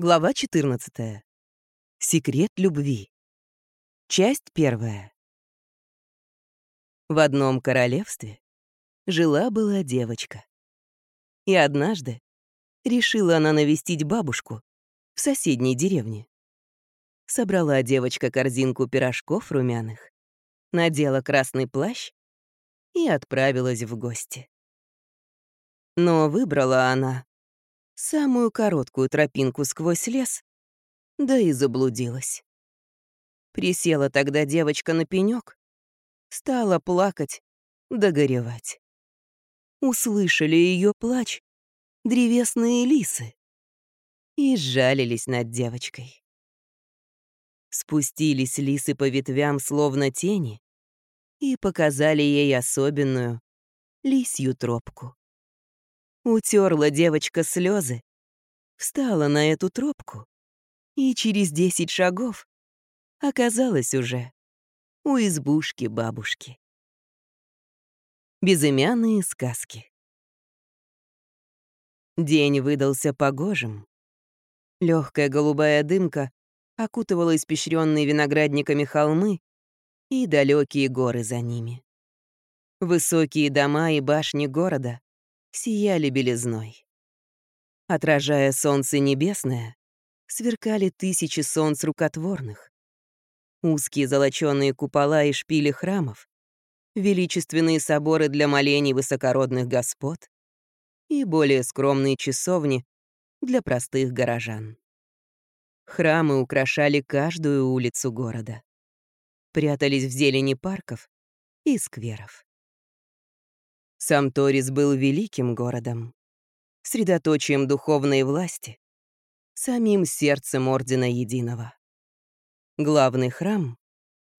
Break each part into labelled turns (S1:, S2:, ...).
S1: Глава 14. Секрет любви. Часть первая. В одном королевстве жила-была девочка. И однажды решила она навестить бабушку в соседней деревне. Собрала девочка корзинку пирожков румяных, надела красный плащ и отправилась в гости. Но выбрала она самую короткую тропинку сквозь лес, да и заблудилась. Присела тогда девочка на пенек, стала плакать да горевать. Услышали ее плач древесные лисы и сжалились над девочкой. Спустились лисы по ветвям, словно тени, и показали ей особенную лисью тропку. Утерла девочка слезы, встала на эту тропку и через десять шагов оказалась уже у избушки бабушки. Безымянные сказки. День выдался погожим. Легкая голубая дымка окутывала испещренные виноградниками холмы и далекие горы за ними. Высокие дома и башни города сияли белизной. Отражая солнце небесное, сверкали тысячи солнц рукотворных. Узкие золоченые купола и шпили храмов, величественные соборы для молений высокородных господ и более скромные часовни для простых горожан. Храмы украшали каждую улицу города. Прятались в зелени парков и скверов. Сам Торис был великим городом, средоточием духовной власти, самим сердцем Ордена Единого. Главный храм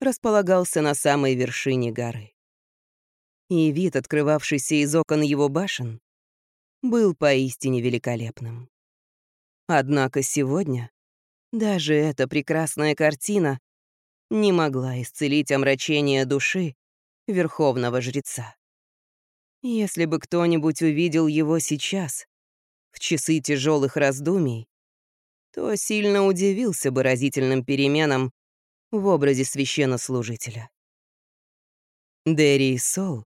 S1: располагался на самой вершине горы. И вид, открывавшийся из окон его башен, был поистине великолепным. Однако сегодня даже эта прекрасная картина не могла исцелить омрачение души верховного жреца. Если бы кто-нибудь увидел его сейчас, в часы тяжелых раздумий, то сильно удивился бы разительным переменам в образе священнослужителя. Дерри Сол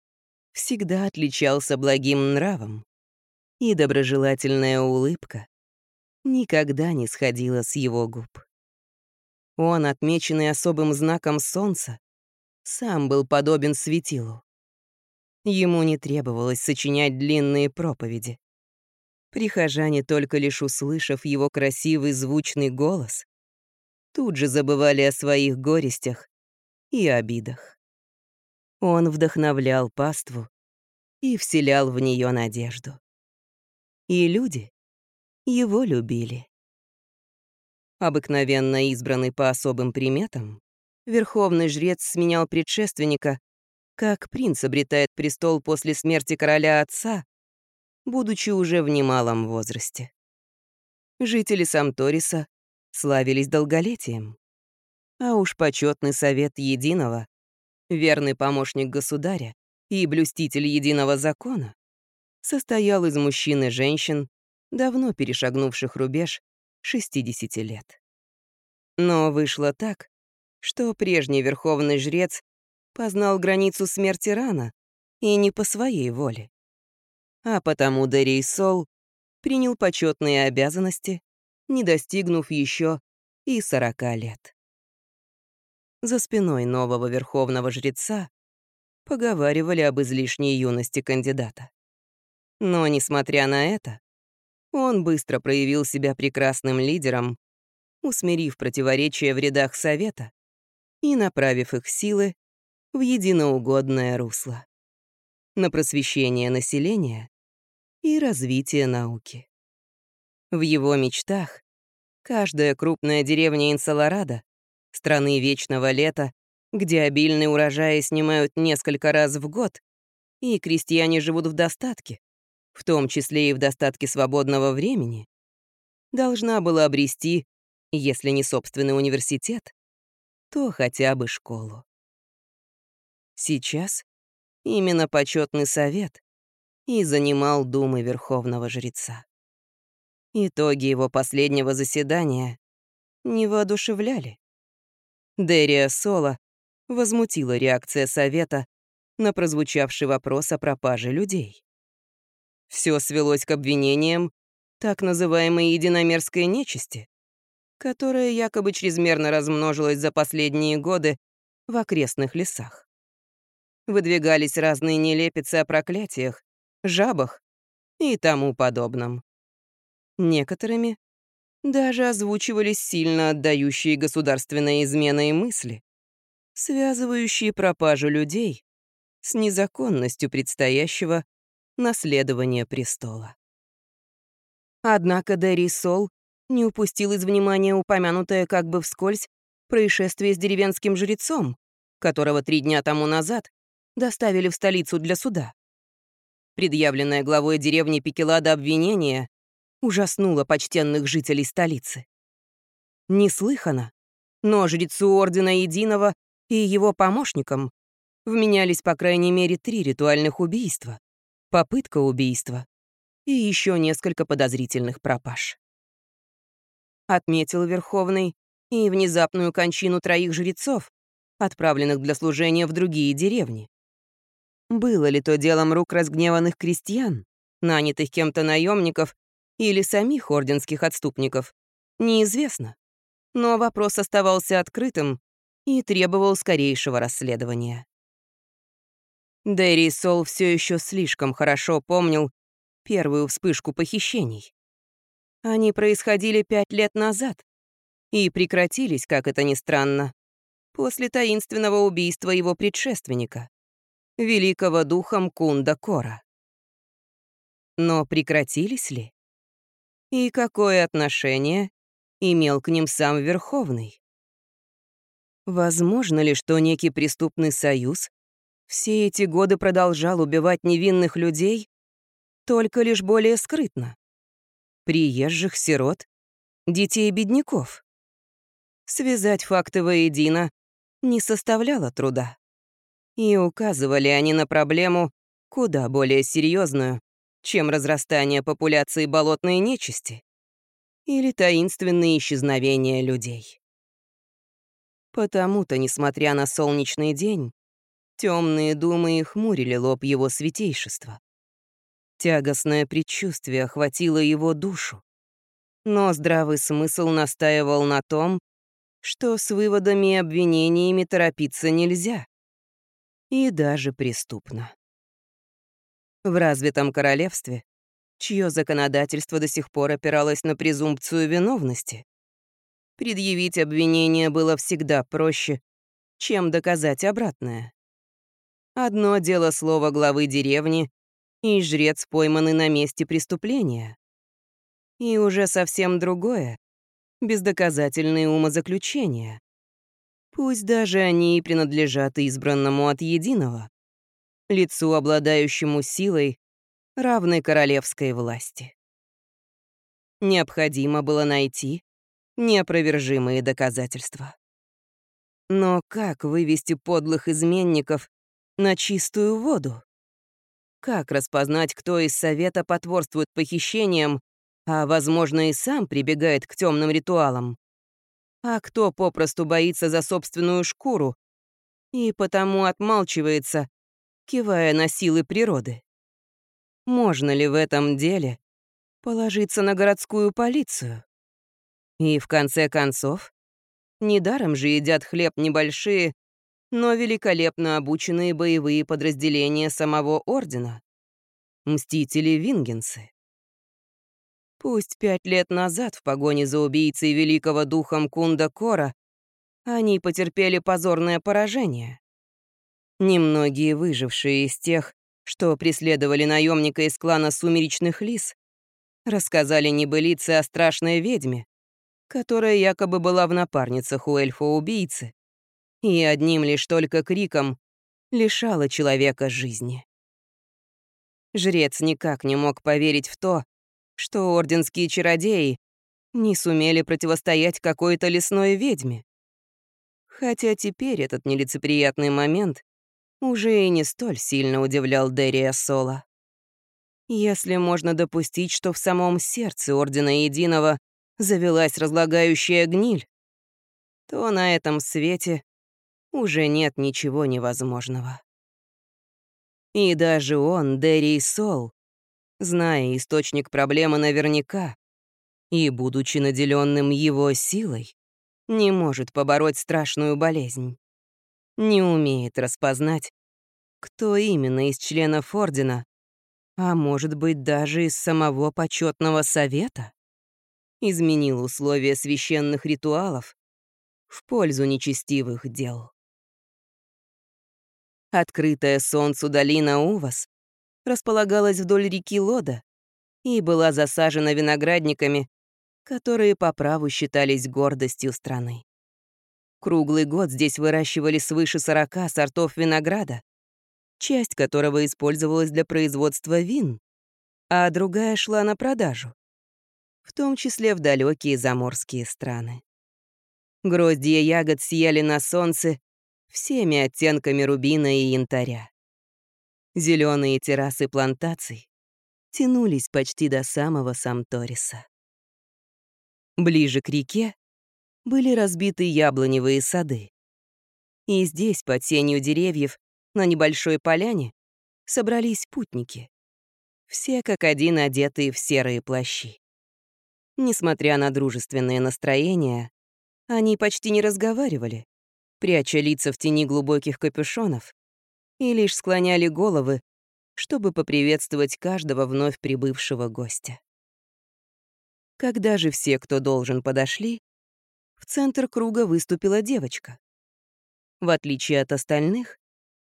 S1: всегда отличался благим нравом, и доброжелательная улыбка никогда не сходила с его губ. Он, отмеченный особым знаком солнца, сам был подобен светилу. Ему не требовалось сочинять длинные проповеди. Прихожане, только лишь услышав его красивый звучный голос, тут же забывали о своих горестях и обидах. Он вдохновлял паству и вселял в нее надежду. И люди его любили. Обыкновенно избранный по особым приметам, верховный жрец сменял предшественника как принц обретает престол после смерти короля отца, будучи уже в немалом возрасте. Жители Самториса славились долголетием. А уж почетный совет Единого, верный помощник государя и блюститель единого закона, состоял из мужчин и женщин, давно перешагнувших рубеж 60 лет. Но вышло так, что прежний верховный жрец познал границу смерти рано и не по своей воле. А потому Дерей Сол принял почетные обязанности, не достигнув еще и сорока лет. За спиной нового верховного жреца поговаривали об излишней юности кандидата. Но, несмотря на это, он быстро проявил себя прекрасным лидером, усмирив противоречия в рядах Совета и направив их силы в единоугодное русло. На просвещение населения и развитие науки. В его мечтах каждая крупная деревня Инсаларада, страны вечного лета, где обильные урожаи снимают несколько раз в год, и крестьяне живут в достатке, в том числе и в достатке свободного времени, должна была обрести, если не собственный университет, то хотя бы школу. Сейчас именно почетный совет и занимал думы верховного жреца. Итоги его последнего заседания не воодушевляли. Дерия Соло возмутила реакция Совета на прозвучавший вопрос о пропаже людей. Все свелось к обвинениям так называемой единомерской нечисти, которая якобы чрезмерно размножилась за последние годы в окрестных лесах. Выдвигались разные нелепицы о проклятиях, жабах и тому подобном. Некоторыми даже озвучивались сильно отдающие государственные измены и мысли, связывающие пропажу людей с незаконностью предстоящего наследования престола. Однако Дерри Сол не упустил из внимания упомянутое как бы вскользь происшествие с деревенским жрецом, которого три дня тому назад доставили в столицу для суда. Предъявленное главой деревни Пикелада обвинение ужаснуло почтенных жителей столицы. Неслыханно, но жрецу Ордена Единого и его помощникам вменялись по крайней мере три ритуальных убийства, попытка убийства и еще несколько подозрительных пропаж. Отметил Верховный и внезапную кончину троих жрецов, отправленных для служения в другие деревни. Было ли то делом рук разгневанных крестьян, нанятых кем-то наемников или самих орденских отступников, неизвестно. Но вопрос оставался открытым и требовал скорейшего расследования. Дэри Сол все еще слишком хорошо помнил первую вспышку похищений. Они происходили пять лет назад и прекратились, как это ни странно, после таинственного убийства его предшественника, великого духом Кунда Кора. Но прекратились ли? И какое отношение имел к ним сам Верховный? Возможно ли, что некий преступный союз все эти годы продолжал убивать невинных людей, только лишь более скрытно. Приезжих, сирот, детей бедняков. Связать факты воедино не составляло труда. И указывали они на проблему куда более серьезную, чем разрастание популяции болотной нечисти или таинственные исчезновения людей. Потому-то, несмотря на солнечный день, Темные думы и хмурили лоб его святейшества. Тягостное предчувствие охватило его душу. Но здравый смысл настаивал на том, что с выводами и обвинениями торопиться нельзя. И даже преступно. В развитом королевстве, чье законодательство до сих пор опиралось на презумпцию виновности, предъявить обвинение было всегда проще, чем доказать обратное. Одно дело слово главы деревни, и жрец пойманный на месте преступления. И уже совсем другое — бездоказательные умозаключения. Пусть даже они и принадлежат избранному от единого, лицу, обладающему силой, равной королевской власти. Необходимо было найти неопровержимые доказательства. Но как вывести подлых изменников на чистую воду. Как распознать, кто из совета потворствует похищениям, а, возможно, и сам прибегает к темным ритуалам? А кто попросту боится за собственную шкуру и потому отмалчивается, кивая на силы природы? Можно ли в этом деле положиться на городскую полицию? И в конце концов, недаром же едят хлеб небольшие, но великолепно обученные боевые подразделения самого Ордена. Мстители-вингенсы. Пусть пять лет назад в погоне за убийцей великого духом Кунда Кора они потерпели позорное поражение. Немногие выжившие из тех, что преследовали наемника из клана Сумеречных Лис, рассказали небылицы о страшной ведьме, которая якобы была в напарницах у эльфа-убийцы и одним лишь только криком лишала человека жизни. Жрец никак не мог поверить в то, что орденские чародеи не сумели противостоять какой-то лесной ведьме. Хотя теперь этот нелицеприятный момент уже и не столь сильно удивлял Дерия Сола. Если можно допустить, что в самом сердце Ордена Единого завелась разлагающая гниль, то на этом свете уже нет ничего невозможного. И даже он, Дерри Сол, зная источник проблемы наверняка и будучи наделенным его силой, не может побороть страшную болезнь. Не умеет распознать, кто именно из членов Ордена, а может быть даже из самого почетного совета, изменил условия священных ритуалов в пользу нечестивых дел. Открытая солнцу долина Увас располагалась вдоль реки Лода и была засажена виноградниками, которые по праву считались гордостью страны. Круглый год здесь выращивали свыше 40 сортов винограда, часть которого использовалась для производства вин, а другая шла на продажу, в том числе в далекие заморские страны. Гроздья ягод съели на солнце всеми оттенками рубина и янтаря. Зеленые террасы плантаций тянулись почти до самого Самториса. Ближе к реке были разбиты яблоневые сады. И здесь, под сенью деревьев, на небольшой поляне, собрались путники. Все как один одетые в серые плащи. Несмотря на дружественное настроение, они почти не разговаривали, пряча лица в тени глубоких капюшонов, и лишь склоняли головы, чтобы поприветствовать каждого вновь прибывшего гостя. Когда же все, кто должен, подошли, в центр круга выступила девочка. В отличие от остальных,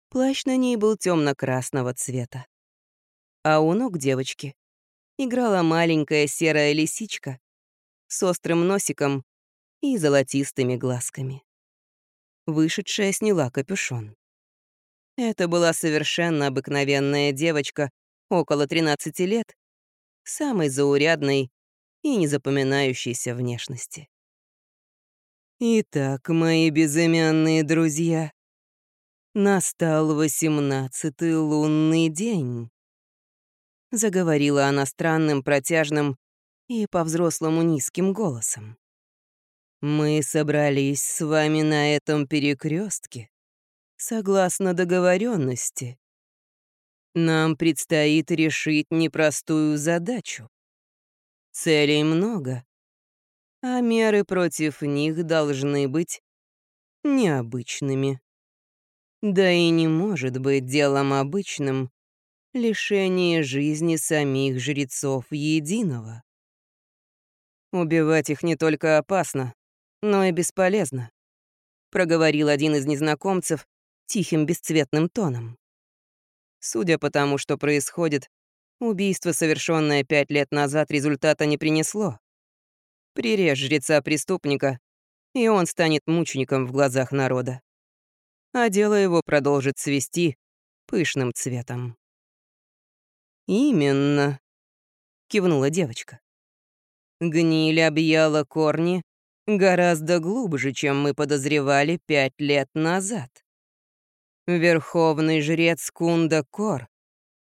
S1: плащ на ней был темно-красного цвета. А у ног девочки играла маленькая серая лисичка с острым носиком и золотистыми глазками. Вышедшая сняла капюшон. Это была совершенно обыкновенная девочка, около 13 лет, самой заурядной и незапоминающейся внешности. «Итак, мои безымянные друзья, настал восемнадцатый лунный день», — заговорила она странным, протяжным и по-взрослому низким голосом. Мы собрались с вами на этом перекрестке, согласно договоренности. Нам предстоит решить непростую задачу. Целей много, а меры против них должны быть необычными. Да и не может быть делом обычным лишение жизни самих жрецов единого. Убивать их не только опасно, но и бесполезно», — проговорил один из незнакомцев тихим бесцветным тоном. Судя по тому, что происходит, убийство, совершенное пять лет назад, результата не принесло. Прирежь жреца-преступника, и он станет мучеником в глазах народа. А дело его продолжит цвести пышным цветом. «Именно», — кивнула девочка. Гниль объяла корни гораздо глубже, чем мы подозревали пять лет назад. Верховный жрец Кунда Кор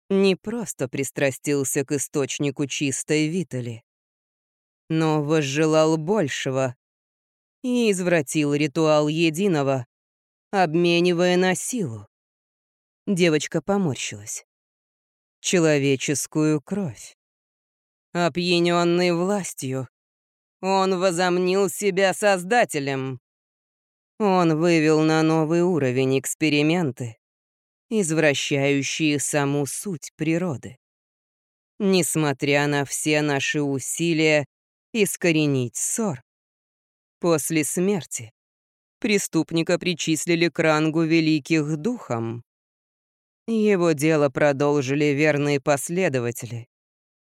S1: не просто пристрастился к источнику чистой Витали, но возжелал большего и извратил ритуал единого, обменивая на силу. Девочка поморщилась. Человеческую кровь. Опьяненный властью, он возомнил себя создателем. Он вывел на новый уровень эксперименты, извращающие саму суть природы. Несмотря на все наши усилия искоренить ссор, после смерти преступника причислили к рангу великих духом. Его дело продолжили верные последователи,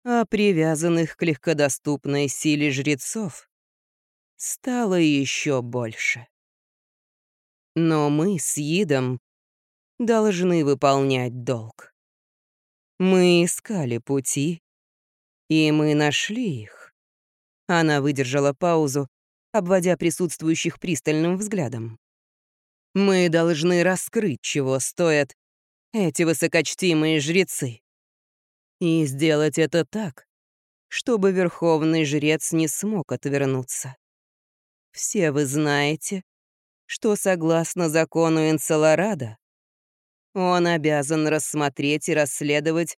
S1: а привязанных к легкодоступной силе жрецов стало еще больше. Но мы с Идом должны выполнять долг. Мы искали пути, и мы нашли их. Она выдержала паузу, обводя присутствующих пристальным взглядом. Мы должны раскрыть, чего стоят эти высокочтимые жрецы. И сделать это так, чтобы верховный жрец не смог отвернуться. Все вы знаете, что согласно закону Энцеларада, он обязан рассмотреть и расследовать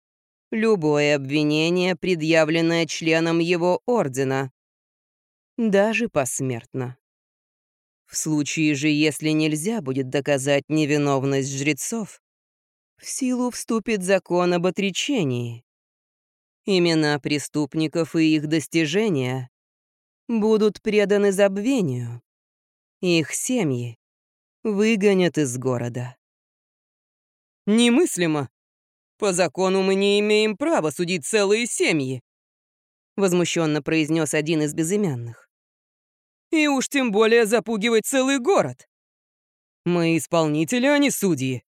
S1: любое обвинение, предъявленное членом его ордена, даже посмертно. В случае же, если нельзя будет доказать невиновность жрецов, в силу вступит закон об отречении. Имена преступников и их достижения будут преданы забвению. Их семьи выгонят из города. Немыслимо. По закону мы не имеем права судить целые семьи, возмущенно произнес один из безымянных. И уж тем более запугивать целый город. Мы исполнители, а не судьи.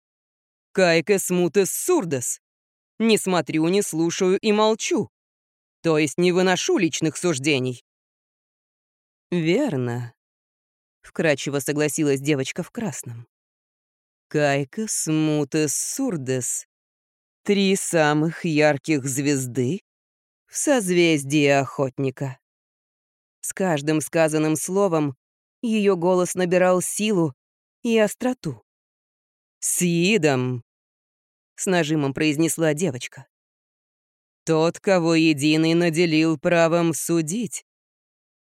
S1: Кайка смутес сурдес. Не смотрю, не слушаю и молчу. То есть не выношу личных суждений. Верно. Вкрадчиво согласилась девочка в красном. Кайка смутес сурдес. Три самых ярких звезды в созвездии охотника. С каждым сказанным словом ее голос набирал силу и остроту. «Сидом!» — с нажимом произнесла девочка. «Тот, кого Единый наделил правом судить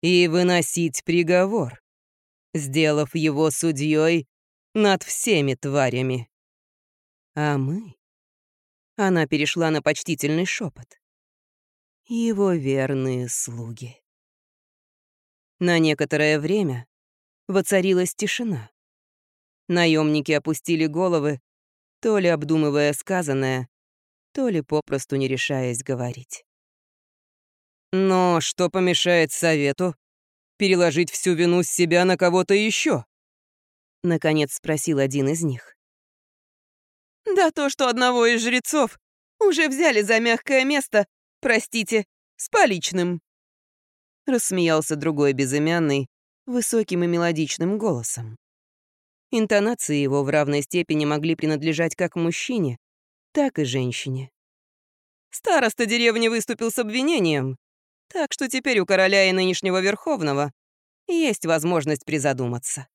S1: и выносить приговор, сделав его судьей над всеми тварями. А мы...» Она перешла на почтительный шепот. «Его верные слуги». На некоторое время воцарилась тишина. Наемники опустили головы, то ли обдумывая сказанное, то ли попросту не решаясь говорить. «Но что помешает совету переложить всю вину с себя на кого-то еще? Наконец спросил один из них. «Да то, что одного из жрецов уже взяли за мягкое место, простите, с поличным», рассмеялся другой безымянный, высоким и мелодичным голосом. Интонации его в равной степени могли принадлежать как мужчине, так и женщине. Староста деревни выступил с обвинением, так что теперь у короля и нынешнего Верховного есть возможность призадуматься.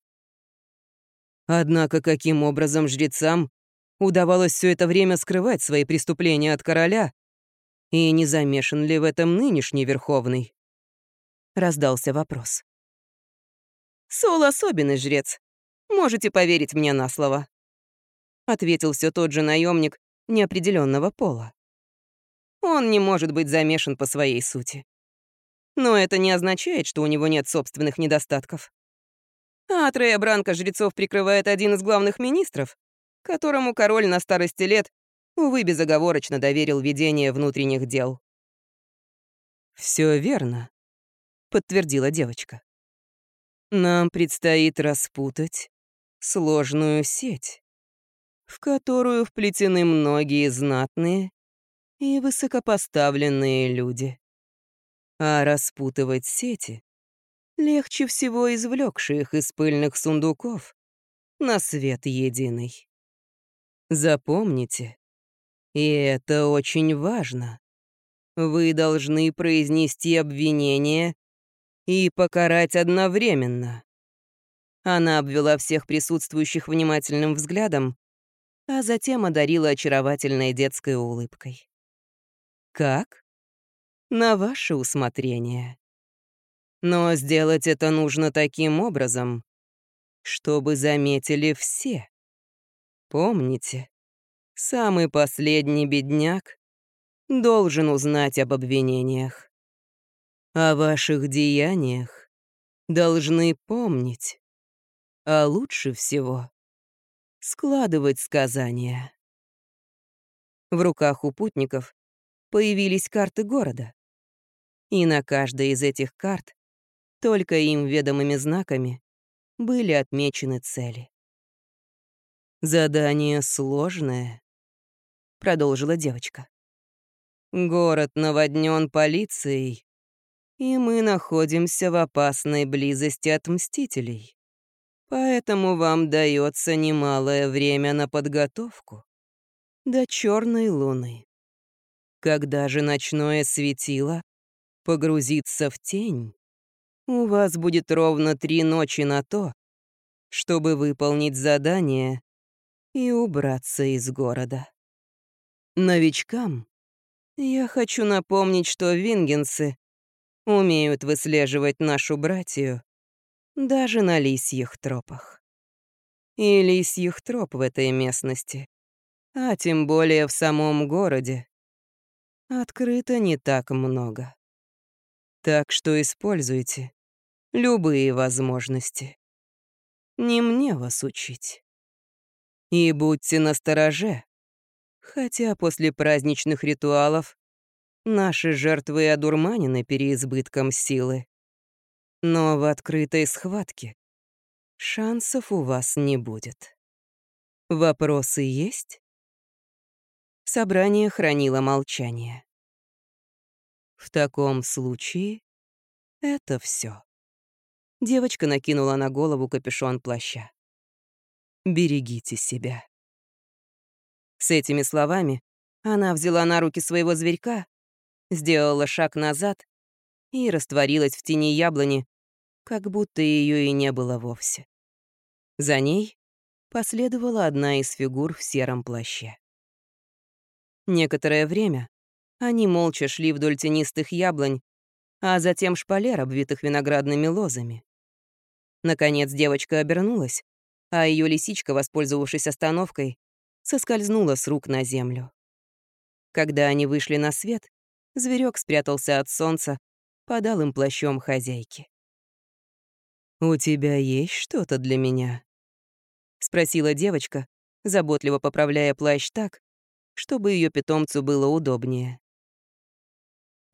S1: Однако каким образом жрецам удавалось все это время скрывать свои преступления от короля, и не замешан ли в этом нынешний Верховный? раздался вопрос. «Сол особенный жрец. Можете поверить мне на слово», — ответил все тот же наемник неопределенного пола. «Он не может быть замешан по своей сути. Но это не означает, что у него нет собственных недостатков. А Трея Бранка жрецов прикрывает один из главных министров, которому король на старости лет, увы, безоговорочно доверил ведение внутренних дел. Все верно», подтвердила девочка. Нам предстоит распутать сложную сеть, в которую вплетены многие знатные и высокопоставленные люди. А распутывать сети легче всего извлекши их из пыльных сундуков на свет единый. Запомните, и это очень важно, вы должны произнести обвинение и покарать одновременно. Она обвела всех присутствующих внимательным взглядом, а затем одарила очаровательной детской улыбкой. «Как?» «На ваше усмотрение. Но сделать это нужно таким образом, чтобы заметили все. Помните, самый последний бедняк должен узнать об обвинениях о ваших деяниях должны помнить, а лучше всего складывать сказания. В руках у путников появились карты города, и на каждой из этих карт только им ведомыми знаками были отмечены цели. «Задание сложное», — продолжила девочка. «Город наводнен полицией, и мы находимся в опасной близости от Мстителей. Поэтому вам дается немалое время на подготовку до Черной Луны. Когда же ночное светило погрузится в тень, у вас будет ровно три ночи на то, чтобы выполнить задание и убраться из города. Новичкам я хочу напомнить, что вингенсы умеют выслеживать нашу братью даже на лисьих тропах. И лисьих троп в этой местности, а тем более в самом городе, открыто не так много. Так что используйте любые возможности. Не мне вас учить. И будьте настороже, хотя после праздничных ритуалов наши жертвы одурманены переизбытком силы. Но в открытой схватке шансов у вас не будет. Вопросы есть? Собрание хранило молчание. В таком случае это все. Девочка накинула на голову капюшон плаща. «Берегите себя». С этими словами она взяла на руки своего зверька, сделала шаг назад и растворилась в тени яблони, как будто ее и не было вовсе. За ней последовала одна из фигур в сером плаще. Некоторое время они молча шли вдоль тенистых яблонь, а затем шпалер, обвитых виноградными лозами. Наконец девочка обернулась, а ее лисичка, воспользовавшись остановкой, соскользнула с рук на землю. Когда они вышли на свет, зверек спрятался от солнца, подал им плащом хозяйки. «У тебя есть что-то для меня?» — спросила девочка, заботливо поправляя плащ так, чтобы ее питомцу было удобнее.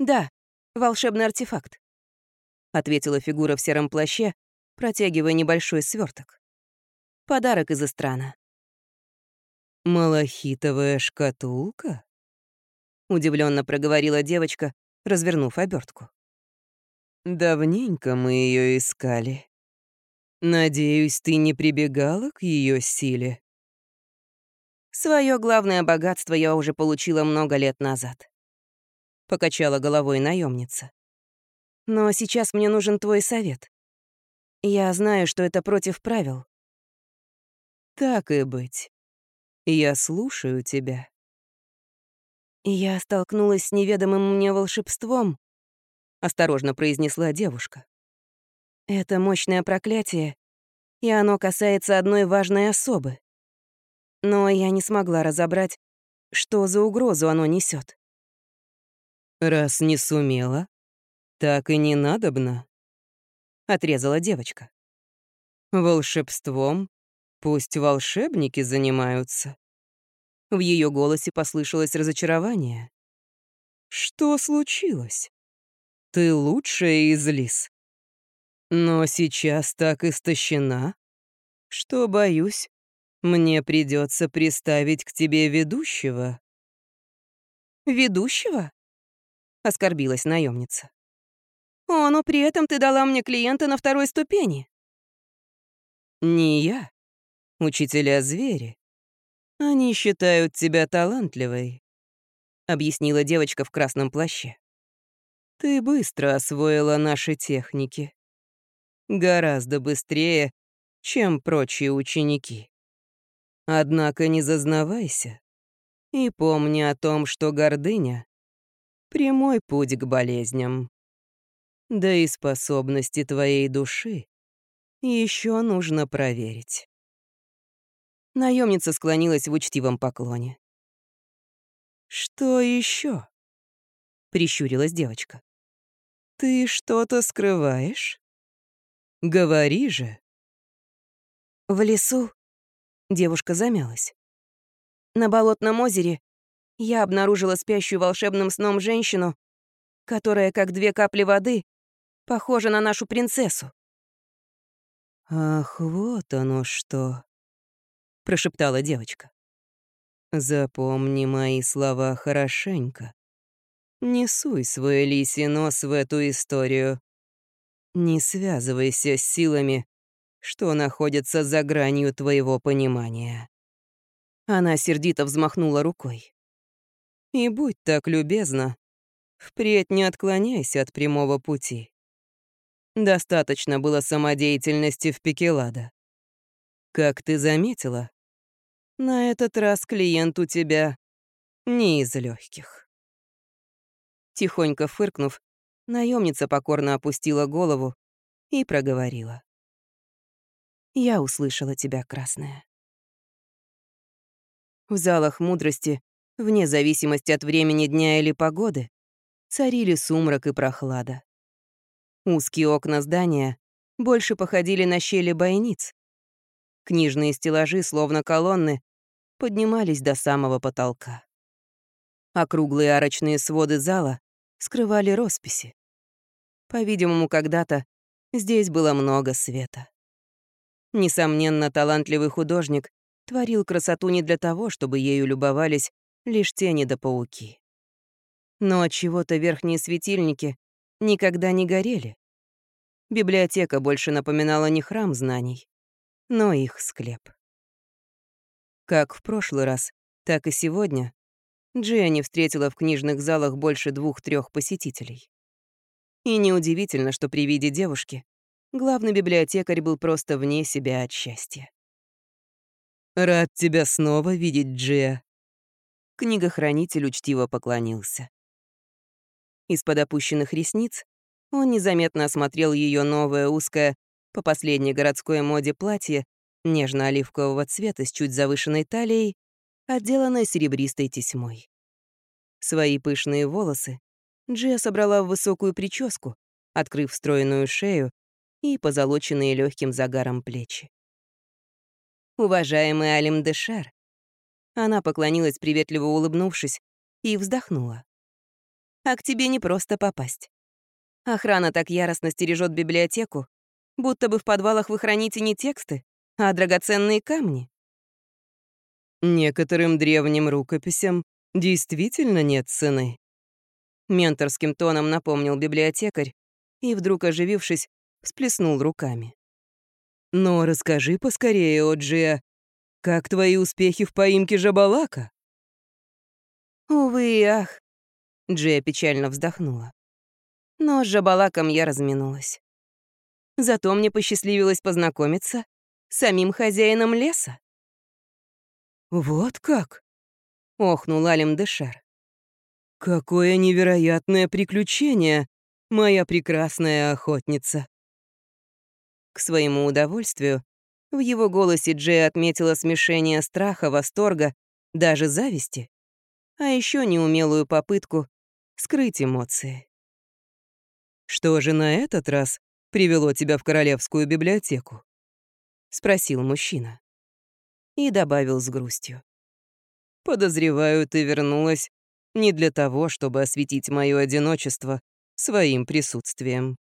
S1: «Да, волшебный артефакт», — ответила фигура в сером плаще, протягивая небольшой сверток. Подарок из Истрана. «Малахитовая шкатулка?» — удивленно проговорила девочка, развернув обертку. «Давненько мы ее искали. Надеюсь, ты не прибегала к ее силе?» Свое главное богатство я уже получила много лет назад покачала головой наемница. Но сейчас мне нужен твой совет. Я знаю, что это против правил. Так и быть. Я слушаю тебя. Я столкнулась с неведомым мне волшебством, осторожно произнесла девушка. Это мощное проклятие, и оно касается одной важной особы. Но я не смогла разобрать, что за угрозу оно несет. «Раз не сумела, так и не надобно», — отрезала девочка. «Волшебством пусть волшебники занимаются». В ее голосе послышалось разочарование. «Что случилось? Ты лучшая из лис. Но сейчас так истощена, что, боюсь, мне придется приставить к тебе ведущего». «Ведущего?» — оскорбилась наемница. «О, но при этом ты дала мне клиента на второй ступени». «Не я, учителя звери. Они считают тебя талантливой», — объяснила девочка в красном плаще. «Ты быстро освоила наши техники. Гораздо быстрее, чем прочие ученики. Однако не зазнавайся и помни о том, что гордыня прямой путь к болезням. Да и способности твоей души еще нужно проверить. Наемница склонилась в учтивом поклоне. «Что еще? прищурилась девочка. «Ты что-то скрываешь? Говори же». В лесу девушка замялась. На болотном озере я обнаружила спящую волшебным сном женщину, которая, как две капли воды, похожа на нашу принцессу. «Ах, вот оно что!» — прошептала девочка. «Запомни мои слова хорошенько. Не суй свой лисий нос в эту историю. Не связывайся с силами, что находятся за гранью твоего понимания». Она сердито взмахнула рукой. И будь так любезна, впредь не отклоняйся от прямого пути. Достаточно было самодеятельности в Пикелада. Как ты заметила, на этот раз клиент у тебя не из легких. Тихонько фыркнув, наемница покорно опустила голову и проговорила. «Я услышала тебя, красная». В залах мудрости, вне зависимости от времени дня или погоды, царили сумрак и прохлада. Узкие окна здания больше походили на щели бойниц. Книжные стеллажи, словно колонны, поднимались до самого потолка. Округлые арочные своды зала скрывали росписи. По-видимому, когда-то здесь было много света. Несомненно, талантливый художник творил красоту не для того, чтобы ею любовались лишь тени да пауки. Но от чего-то верхние светильники никогда не горели. Библиотека больше напоминала не храм знаний, но их склеп. Как в прошлый раз, так и сегодня Джиани встретила в книжных залах больше двух-трех посетителей. И неудивительно, что при виде девушки главный библиотекарь был просто вне себя от счастья. «Рад тебя снова видеть, Джия». Книгохранитель учтиво поклонился. Из-под опущенных ресниц он незаметно осмотрел ее новое узкое, по последней городской моде платье, нежно-оливкового цвета с чуть завышенной талией, отделанное серебристой тесьмой. Свои пышные волосы Джия собрала в высокую прическу, открыв стройную шею и позолоченные легким загаром плечи. «Уважаемый Алим Дешер», она поклонилась, приветливо улыбнувшись, и вздохнула. «А к тебе не просто попасть. Охрана так яростно стережет библиотеку, будто бы в подвалах вы храните не тексты, а драгоценные камни». Некоторым древним рукописям действительно нет цены. Менторским тоном напомнил библиотекарь и, вдруг оживившись, всплеснул руками. «Но расскажи поскорее, Оджия, как твои успехи в поимке Жабалака?» «Увы и ах», — Джия печально вздохнула. Но с Жабалаком я разминулась. Зато мне посчастливилось познакомиться с самим хозяином леса. «Вот как?» — охнул Алим Дешер. «Какое невероятное приключение, моя прекрасная охотница!» К своему удовольствию в его голосе Джей отметила смешение страха, восторга, даже зависти, а еще неумелую попытку скрыть эмоции. «Что же на этот раз привело тебя в Королевскую библиотеку?» — спросил мужчина. И добавил с грустью. «Подозреваю, ты вернулась не для того, чтобы осветить мое одиночество своим присутствием».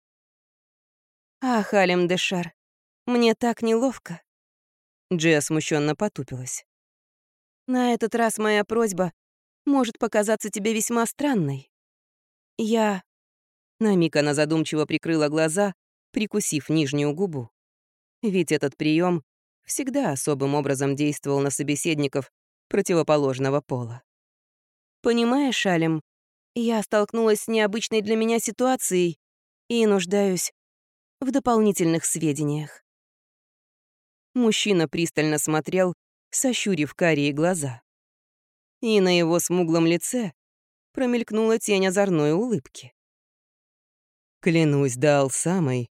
S1: «Ах, Алим Дешар, мне так неловко». Джия смущенно потупилась. «На этот раз моя просьба может показаться тебе весьма странной. Я...» На миг она задумчиво прикрыла глаза, прикусив нижнюю губу. Ведь этот прием всегда особым образом действовал на собеседников противоположного пола. «Понимаешь, Алим, я столкнулась с необычной для меня ситуацией и нуждаюсь в дополнительных сведениях». Мужчина пристально смотрел, сощурив карие глаза. И на его смуглом лице промелькнула тень озорной улыбки. «Клянусь, дал самый,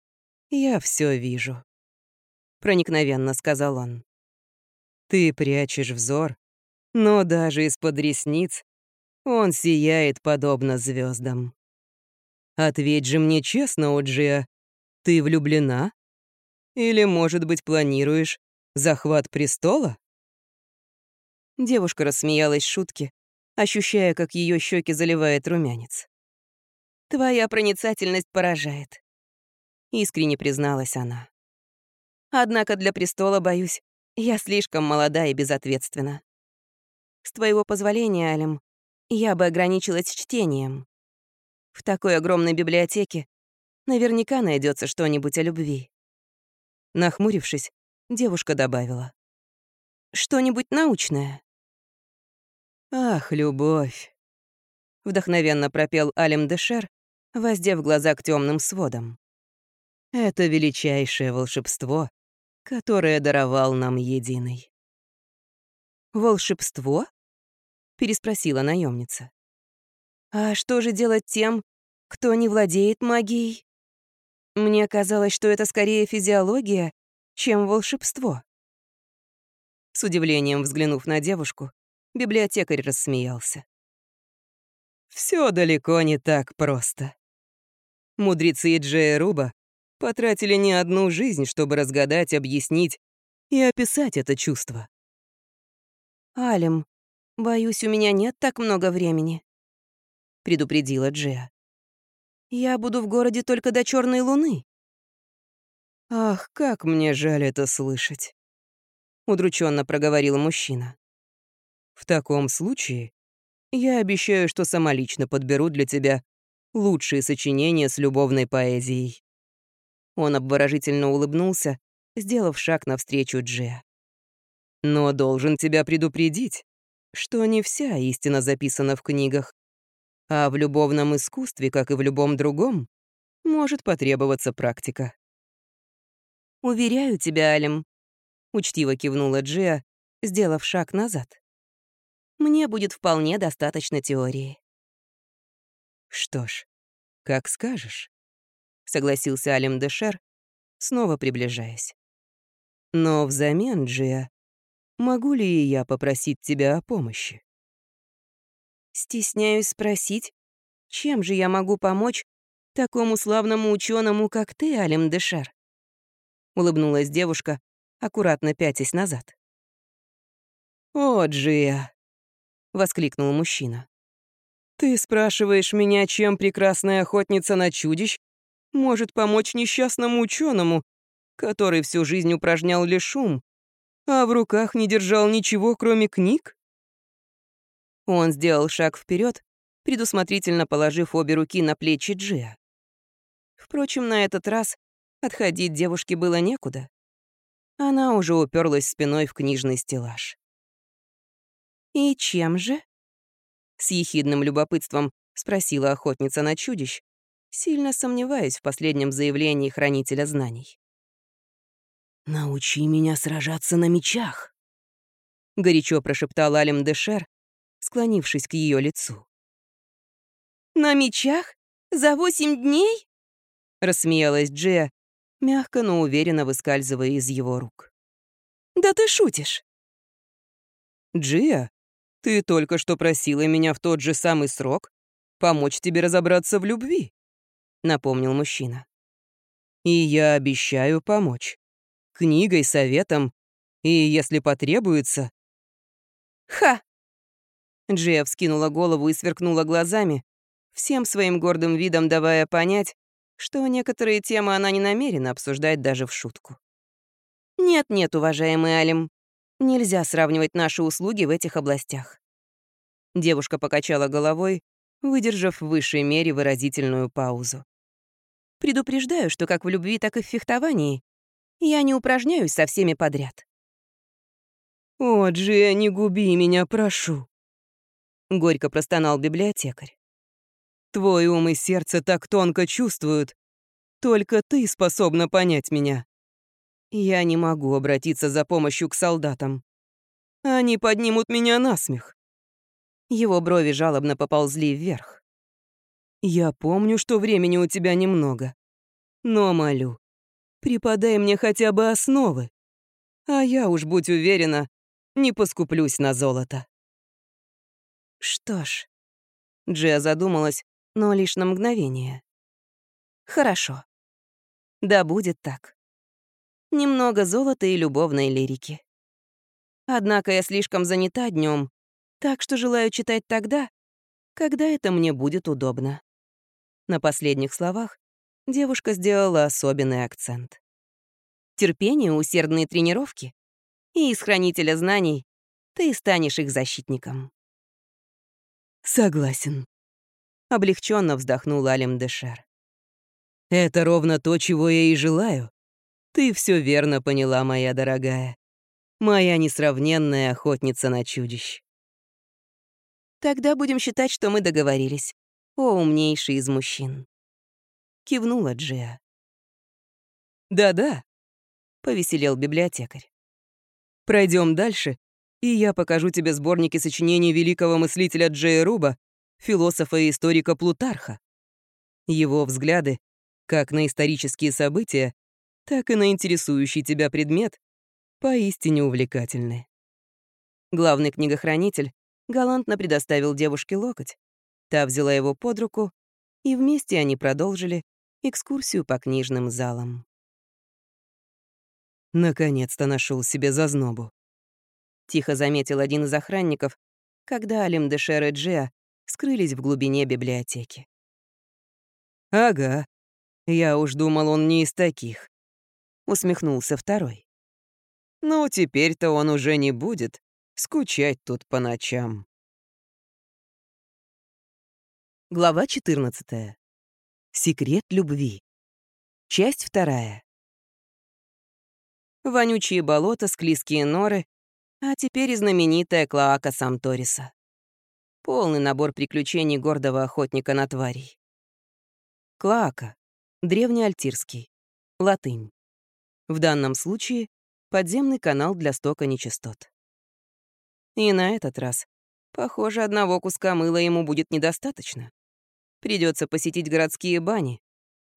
S1: я все вижу», — проникновенно сказал он. «Ты прячешь взор, но даже из-под ресниц он сияет подобно звездам. Ответь же мне честно, Оджия, ты влюблена? Или, может быть, планируешь захват престола?» Девушка рассмеялась шутке, ощущая, как ее щеки заливает румянец. «Твоя проницательность поражает», — искренне призналась она. «Однако для престола, боюсь, я слишком молода и безответственна. С твоего позволения, Алим, я бы ограничилась чтением. В такой огромной библиотеке наверняка найдется что-нибудь о любви. Нахмурившись, девушка добавила. «Что-нибудь научное?» «Ах, любовь!» — вдохновенно пропел Алим Дешер, воздев глаза к темным сводам. «Это величайшее волшебство, которое даровал нам Единый». «Волшебство?» — переспросила наемница. «А что же делать тем, кто не владеет магией? Мне казалось, что это скорее физиология, чем волшебство». С удивлением взглянув на девушку, библиотекарь рассмеялся. Все далеко не так просто. Мудрецы Джея Руба потратили не одну жизнь, чтобы разгадать, объяснить и описать это чувство. «Алим, боюсь, у меня нет так много времени», — предупредила Джея. «Я буду в городе только до Черной Луны». «Ах, как мне жаль это слышать», — удрученно проговорил мужчина. «В таком случае я обещаю, что сама лично подберу для тебя лучшие сочинения с любовной поэзией». Он обворожительно улыбнулся, сделав шаг навстречу Джея. Но должен тебя предупредить, что не вся истина записана в книгах, а в любовном искусстве, как и в любом другом, может потребоваться практика. «Уверяю тебя, Алим», — учтиво кивнула Джиа, сделав шаг назад. «Мне будет вполне достаточно теории». «Что ж, как скажешь», — согласился Алим Дешер, снова приближаясь. «Но взамен, Джиа, Могу ли я попросить тебя о помощи?» «Стесняюсь спросить, чем же я могу помочь такому славному ученому, как ты, Алим Дешер?» Улыбнулась девушка, аккуратно пятясь назад. «О, Джия!» — воскликнул мужчина. «Ты спрашиваешь меня, чем прекрасная охотница на чудищ может помочь несчастному ученому, который всю жизнь упражнял лишь шум, а в руках не держал ничего, кроме книг? Он сделал шаг вперед, предусмотрительно положив обе руки на плечи Джиа. Впрочем, на этот раз отходить девушке было некуда. Она уже уперлась спиной в книжный стеллаж. «И чем же?» С ехидным любопытством спросила охотница на чудищ, сильно сомневаясь в последнем заявлении хранителя знаний. «Научи меня сражаться на мечах», — горячо прошептал Алим Дешер, склонившись к ее лицу. «На мечах? За восемь дней?» — рассмеялась Джия, мягко, но уверенно выскальзывая из его рук. «Да ты шутишь!» «Джия, ты только что просила меня в тот же самый срок помочь тебе разобраться в любви», — напомнил мужчина. «И я обещаю помочь книгой, советом и, если потребуется... «Ха!» Джия вскинула голову и сверкнула глазами, всем своим гордым видом давая понять, что некоторые темы она не намерена обсуждать даже в шутку. «Нет-нет, уважаемый Алим, нельзя сравнивать наши услуги в этих областях». Девушка покачала головой, выдержав в высшей мере выразительную паузу. «Предупреждаю, что как в любви, так и в фехтовании я не упражняюсь со всеми подряд. «О, Джия, не губи меня, прошу!» Горько простонал библиотекарь. «Твой ум и сердце так тонко чувствуют. Только ты способна понять меня. Я не могу обратиться за помощью к солдатам. Они поднимут меня на смех». Его брови жалобно поползли вверх. «Я помню, что времени у тебя немного. Но молю, Преподай мне хотя бы основы. А я уж, будь уверена, не поскуплюсь на золото. Что ж, Джия задумалась, но лишь на мгновение. Хорошо. Да будет так. Немного золота и любовной лирики. Однако я слишком занята днем, так что желаю читать тогда, когда это мне будет удобно. На последних словах девушка сделала особенный акцент. Терпение, усердные тренировки, и из хранителя знаний ты станешь их защитником. Согласен. Облегченно вздохнул Алим Дешер. Это ровно то, чего я и желаю. Ты все верно поняла, моя дорогая. Моя несравненная охотница на чудищ. Тогда будем считать, что мы договорились. О, умнейший из мужчин. Кивнула Джиа.
S2: «Да-да», — повеселел библиотекарь. Пройдем дальше, и я покажу тебе сборники сочинений великого мыслителя Джея Руба, философа и историка Плутарха. Его взгляды, как на исторические события, так и на интересующий тебя предмет, поистине увлекательны.
S1: Главный книгохранитель галантно предоставил девушке локоть. Та взяла его под руку, и вместе они продолжили экскурсию по книжным залам.
S2: Наконец-то нашел себе зазнобу.
S1: Тихо заметил один из охранников, когда Алим Дешер и Джиа скрылись в глубине библиотеки.
S2: «Ага, я уж думал, он не из таких», — усмехнулся второй. «Ну, теперь-то он уже не будет скучать тут по ночам».
S1: Глава 14. Секрет любви. Часть вторая. Вонючие болота, склизкие норы, а теперь и знаменитая клоака Самториса. Полный набор приключений гордого охотника на тварей. Клоака. Древнеальтирский. Латынь. В данном случае подземный канал для стока нечистот. И на этот раз, похоже, одного куска мыла ему будет недостаточно. Придется посетить городские бани,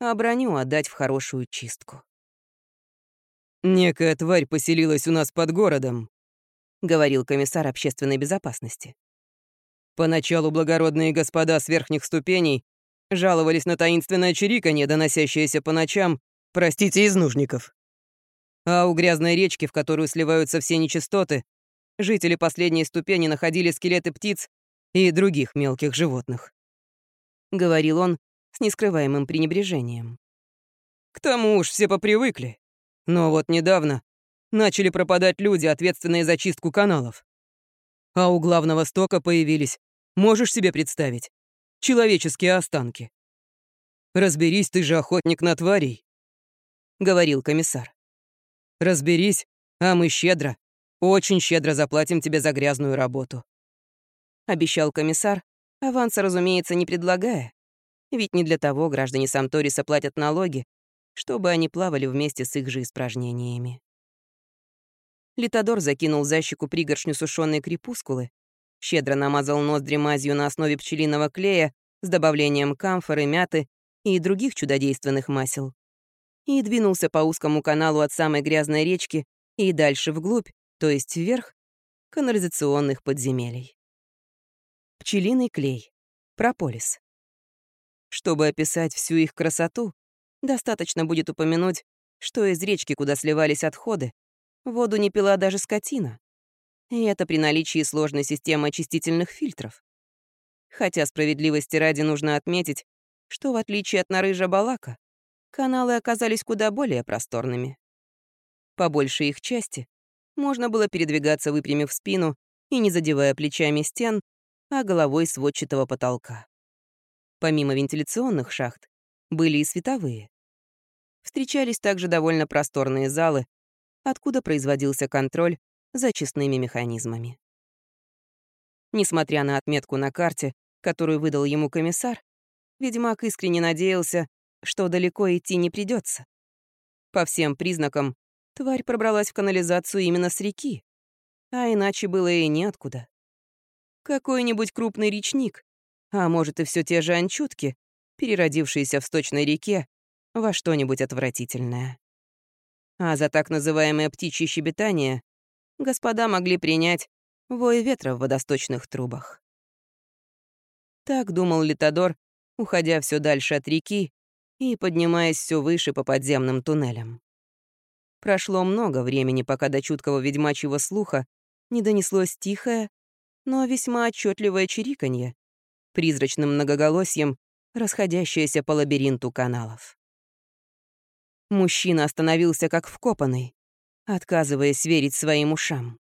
S1: а броню отдать в хорошую чистку.
S2: «Некая тварь поселилась у нас под городом», — говорил комиссар общественной безопасности. Поначалу благородные господа с верхних ступеней жаловались на таинственное чириканье, доносящееся по ночам, простите, из нужников. А у грязной речки, в которую сливаются все нечистоты, жители последней ступени находили скелеты птиц и других мелких животных.
S1: — говорил он с нескрываемым пренебрежением.
S2: К тому уж все попривыкли. Но вот недавно начали пропадать люди, ответственные за чистку каналов. А у главного стока появились, можешь себе представить, человеческие останки. «Разберись, ты же охотник на тварей», — говорил комиссар. «Разберись, а мы щедро, очень щедро заплатим тебе за грязную работу», —
S1: обещал комиссар, аванса, разумеется, не предлагая. Ведь не для того граждане Самториса платят налоги, чтобы они плавали вместе с их же испражнениями. Литодор закинул за щеку пригоршню сушеной крепускулы, щедро намазал ноздри мазью на основе пчелиного клея с добавлением камфоры, мяты и других чудодейственных масел. И двинулся по узкому каналу от самой грязной речки и дальше вглубь, то есть вверх, канализационных подземелий. Пчелиный клей. Прополис. Чтобы описать всю их красоту, Достаточно будет упомянуть, что из речки, куда сливались отходы, воду не пила даже скотина. И это при наличии сложной системы очистительных фильтров. Хотя справедливости ради нужно отметить, что в отличие от норы Жабалака, каналы оказались куда более просторными. По большей их части можно было передвигаться, выпрямив спину и не задевая плечами стен, а головой сводчатого потолка. Помимо вентиляционных шахт, были и световые. Встречались также довольно просторные залы, откуда производился контроль за честными механизмами. Несмотря на отметку на карте, которую выдал ему комиссар, ведьмак искренне надеялся, что далеко идти не придется. По всем признакам, тварь пробралась в канализацию именно с реки, а иначе было и неоткуда. Какой-нибудь крупный речник, а может и все те же анчутки, переродившиеся в сточной реке, во что-нибудь отвратительное. А за так называемое птичье щебетание господа могли принять вой ветра в водосточных трубах. Так думал Литодор, уходя все дальше от реки и поднимаясь все выше по подземным туннелям. Прошло много времени, пока до чуткого ведьмачьего слуха не донеслось тихое, но весьма отчетливое чириканье, призрачным многоголосием, расходящееся по лабиринту каналов. Мужчина остановился как вкопанный, отказываясь верить своим ушам.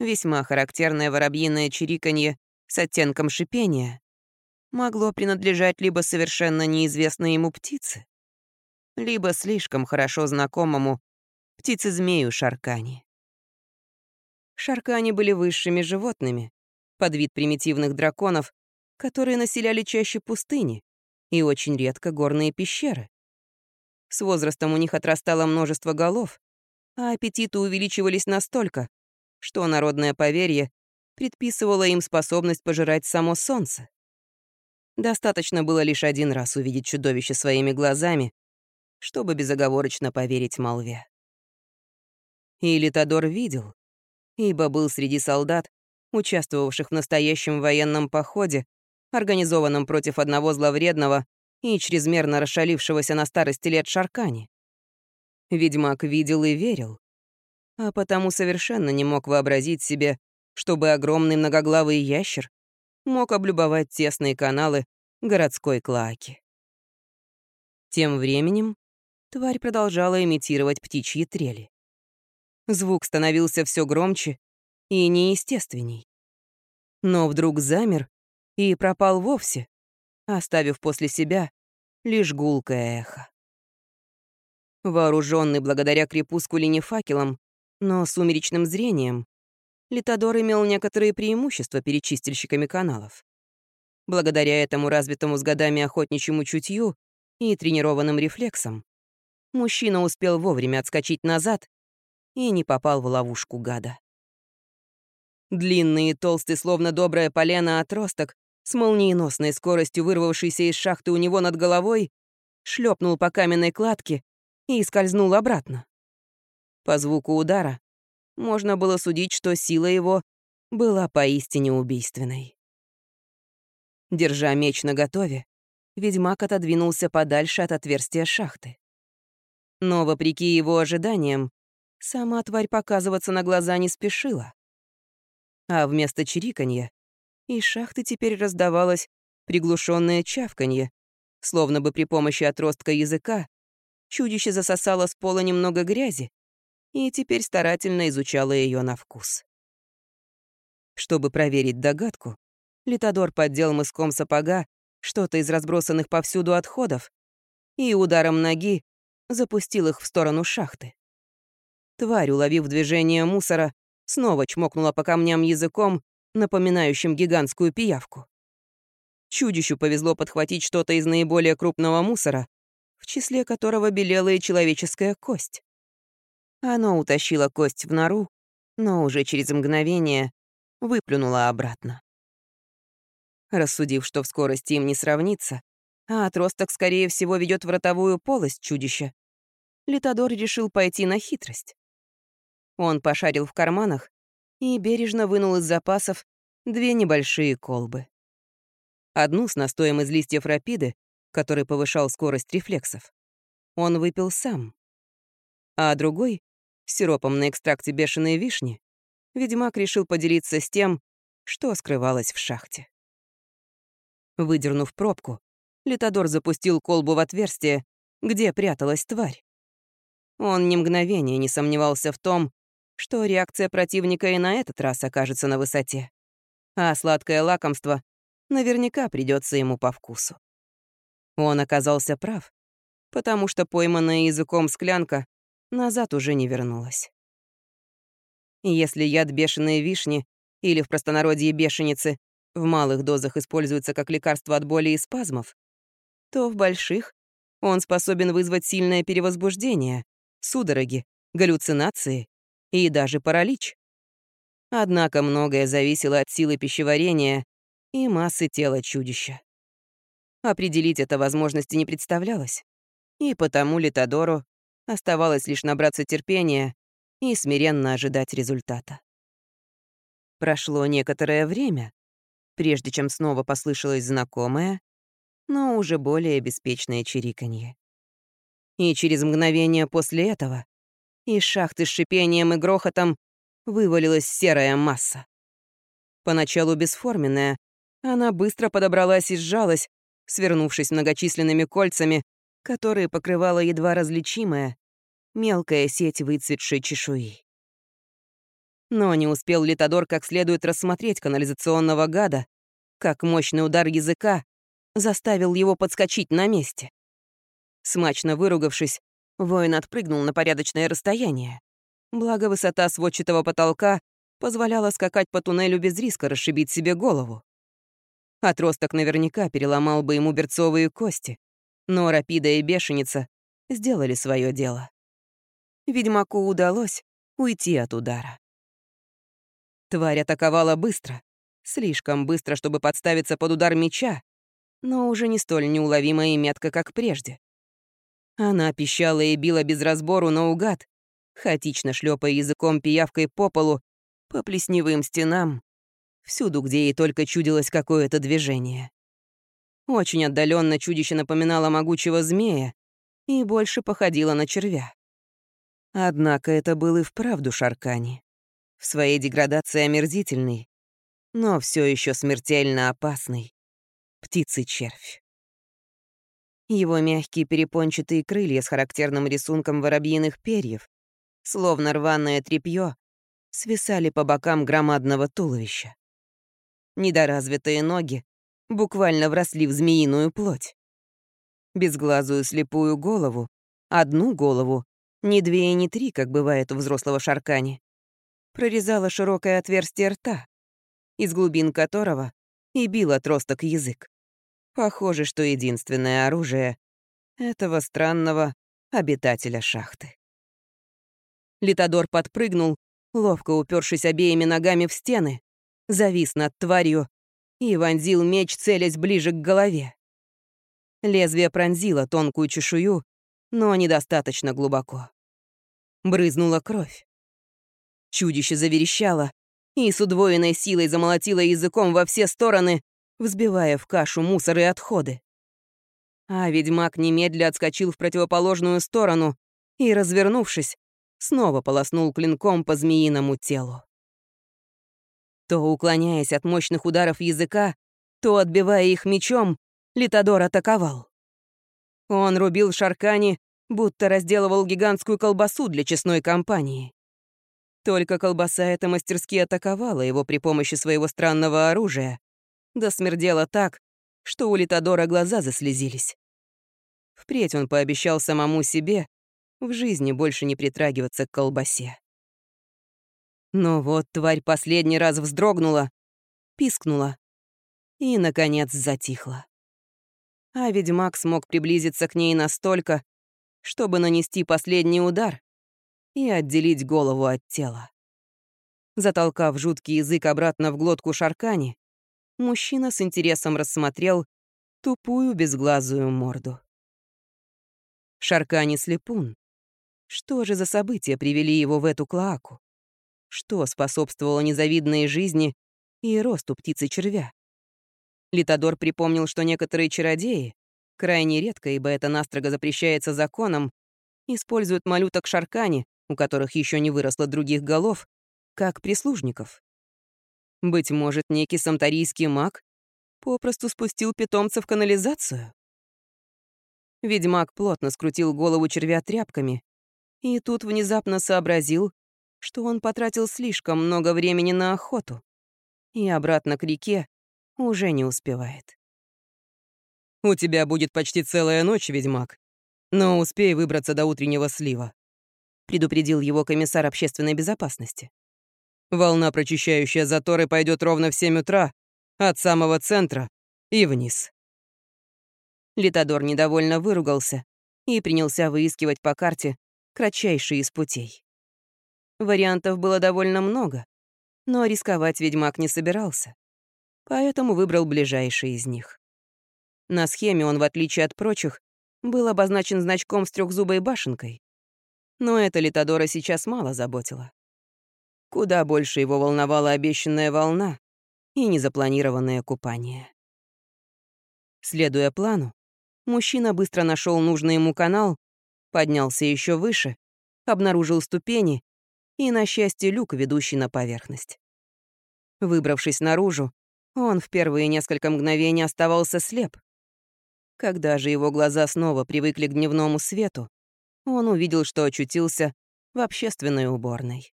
S1: Весьма характерное воробьиное чириканье с оттенком шипения могло принадлежать либо совершенно неизвестной ему птице, либо слишком хорошо знакомому птице-змею Шаркани. Шаркани были высшими животными, под вид примитивных драконов, которые населяли чаще пустыни и очень редко горные пещеры. С возрастом у них отрастало множество голов, а аппетиты увеличивались настолько, что народное поверье предписывало им способность пожирать само солнце. Достаточно было лишь один раз увидеть чудовище своими глазами, чтобы безоговорочно поверить молве. И Литодор видел, ибо был среди солдат, участвовавших в настоящем военном походе, организованном против одного зловредного и чрезмерно расшалившегося на старости лет Шаркани. Ведьмак видел и верил, а потому совершенно не мог вообразить себе, чтобы огромный многоглавый ящер мог облюбовать тесные каналы городской клаки. Тем временем тварь продолжала имитировать птичьи трели. Звук становился все громче и неестественней. Но вдруг замер и пропал вовсе, оставив после себя лишь гулкое эхо. Вооруженный благодаря крепускуле не факелом, но сумеречным зрением, Литодор имел некоторые преимущества перед чистильщиками каналов. Благодаря этому развитому с годами охотничьему чутью и тренированным рефлексам, мужчина успел вовремя отскочить назад и не попал в ловушку гада. Длинный и толстый, словно доброе полено отросток, с молниеносной скоростью вырвавшийся из шахты у него над головой, шлепнул по каменной кладке и скользнул обратно. По звуку удара можно было судить, что сила его была поистине убийственной. Держа меч наготове, ведьмак отодвинулся подальше от отверстия шахты. Но, вопреки его ожиданиям, Сама тварь показываться на глаза не спешила. А вместо чириканья из шахты теперь раздавалось приглушенное чавканье, словно бы при помощи отростка языка чудище засосало с пола немного грязи и теперь старательно изучало ее на вкус. Чтобы проверить догадку, Литодор поддел мыском сапога что-то из разбросанных повсюду отходов и ударом ноги запустил их в сторону шахты. Тварь, уловив движение мусора, снова чмокнула по камням языком, напоминающим гигантскую пиявку. Чудищу повезло подхватить что-то из наиболее крупного мусора, в числе которого белела и человеческая кость. Оно утащило кость в нору, но уже через мгновение выплюнуло обратно. Рассудив, что в скорости им не сравнится, а отросток, скорее всего, ведет в ротовую полость чудища, Литодор решил пойти на хитрость. Он пошарил в карманах и бережно вынул из запасов две небольшие колбы. Одну с настоем из листьев рапиды, который повышал скорость рефлексов, он выпил сам. А другой, сиропом на экстракте бешеной вишни, ведьмак решил поделиться с тем, что скрывалось в шахте. Выдернув пробку, Литодор запустил колбу в отверстие, где пряталась тварь. Он ни мгновения не сомневался в том, что реакция противника и на этот раз окажется на высоте. А сладкое лакомство наверняка придется ему по вкусу. Он оказался прав, потому что пойманная языком склянка назад уже не вернулась. Если яд бешеной вишни или в простонародье бешеницы в малых дозах используется как лекарство от боли и спазмов, то в больших он способен вызвать сильное перевозбуждение, судороги, галлюцинации и даже паралич. Однако многое зависело от силы пищеварения и массы тела чудища. Определить это возможности не представлялось, и потому Литодору оставалось лишь набраться терпения и смиренно ожидать результата. Прошло некоторое время, прежде чем снова послышалось знакомое, но уже более беспечное чириканье. И через мгновение после этого из шахты с шипением и грохотом вывалилась серая масса. Поначалу бесформенная, она быстро подобралась и сжалась, свернувшись многочисленными кольцами, которые покрывала едва различимая, мелкая сеть выцветшей чешуи. Но не успел Литодор как следует рассмотреть канализационного гада, как мощный удар языка заставил его подскочить на месте. Смачно выругавшись, Воин отпрыгнул на порядочное расстояние. Благо, высота сводчатого потолка позволяла скакать по туннелю без риска расшибить себе голову. Отросток наверняка переломал бы ему берцовые кости, но Рапида и Бешеница сделали свое дело. Ведьмаку удалось уйти от удара. Тварь атаковала быстро, слишком быстро, чтобы подставиться под удар меча, но уже не столь неуловимо и метко, как прежде. Она пищала и била без разбору наугад, хаотично шлепая языком пиявкой по полу, по плесневым стенам, всюду, где ей только чудилось какое-то движение. Очень отдаленно чудище напоминало могучего змея и больше походило на червя. Однако это был и вправду Шаркани. В своей деградации омерзительный, но все еще смертельно опасный. Птицый-червь. Его мягкие перепончатые крылья с характерным рисунком воробьиных перьев, словно рваное тряпье, свисали по бокам громадного туловища. Недоразвитые ноги буквально вросли в змеиную плоть. Безглазую слепую голову, одну голову, не две и не три, как бывает у взрослого шаркани, прорезало широкое отверстие рта, из глубин которого и бил отросток язык. Похоже, что единственное оружие этого странного обитателя шахты. Литодор подпрыгнул, ловко упершись обеими ногами в стены, завис над тварью и вонзил меч, целясь ближе к голове. Лезвие пронзило тонкую чешую, но недостаточно глубоко. Брызнула кровь. Чудище заверещало и с удвоенной силой замолотило языком во все стороны, взбивая в кашу мусор и отходы. А ведьмак немедля отскочил в противоположную сторону и, развернувшись, снова полоснул клинком по змеиному телу. То уклоняясь от мощных ударов языка, то отбивая их мечом, Литодор атаковал. Он рубил шаркани, будто разделывал гигантскую колбасу для честной компании. Только колбаса эта мастерски атаковала его при помощи своего странного оружия, да смердела так, что у Литодора глаза заслезились. Впредь он пообещал самому себе в жизни больше не притрагиваться к колбасе. Но вот тварь последний раз вздрогнула, пискнула и, наконец, затихла. А ведьмак смог приблизиться к ней настолько, чтобы нанести последний удар и отделить голову от тела. Затолкав жуткий язык обратно в глотку Шаркани, мужчина с интересом рассмотрел тупую безглазую морду. Шаркани слепун. Что же за события привели его в эту клоаку? Что способствовало незавидной жизни и росту птицы-червя? Литодор припомнил, что некоторые чародеи, крайне редко, ибо это настрого запрещается законом, используют малюток Шаркани, у которых еще не выросло других голов, как прислужников. Быть может, некий самтарийский маг попросту спустил питомца в канализацию? Ведьмак плотно скрутил голову червя тряпками и тут внезапно сообразил, что он потратил слишком много времени на охоту и обратно к реке уже не успевает.
S2: «У тебя будет почти целая ночь, ведьмак, но успей выбраться до утреннего слива»,
S1: предупредил его комиссар общественной безопасности.
S2: Волна, прочищающая заторы, пойдет ровно в 7 утра, от самого центра и вниз.
S1: Литодор недовольно выругался и принялся выискивать по карте кратчайший из путей. Вариантов было довольно много, но рисковать ведьмак не собирался, поэтому выбрал ближайший из них. На схеме он, в отличие от прочих, был обозначен значком с трехзубой башенкой. Но это Литодора сейчас мало заботило. Куда больше его волновала обещанная волна и незапланированное купание. Следуя плану, мужчина быстро нашел нужный ему канал, поднялся еще выше, обнаружил ступени и, на счастье, люк, ведущий на поверхность. Выбравшись наружу, он в первые несколько мгновений оставался слеп. Когда же его глаза снова привыкли к дневному свету, он увидел, что очутился в общественной уборной.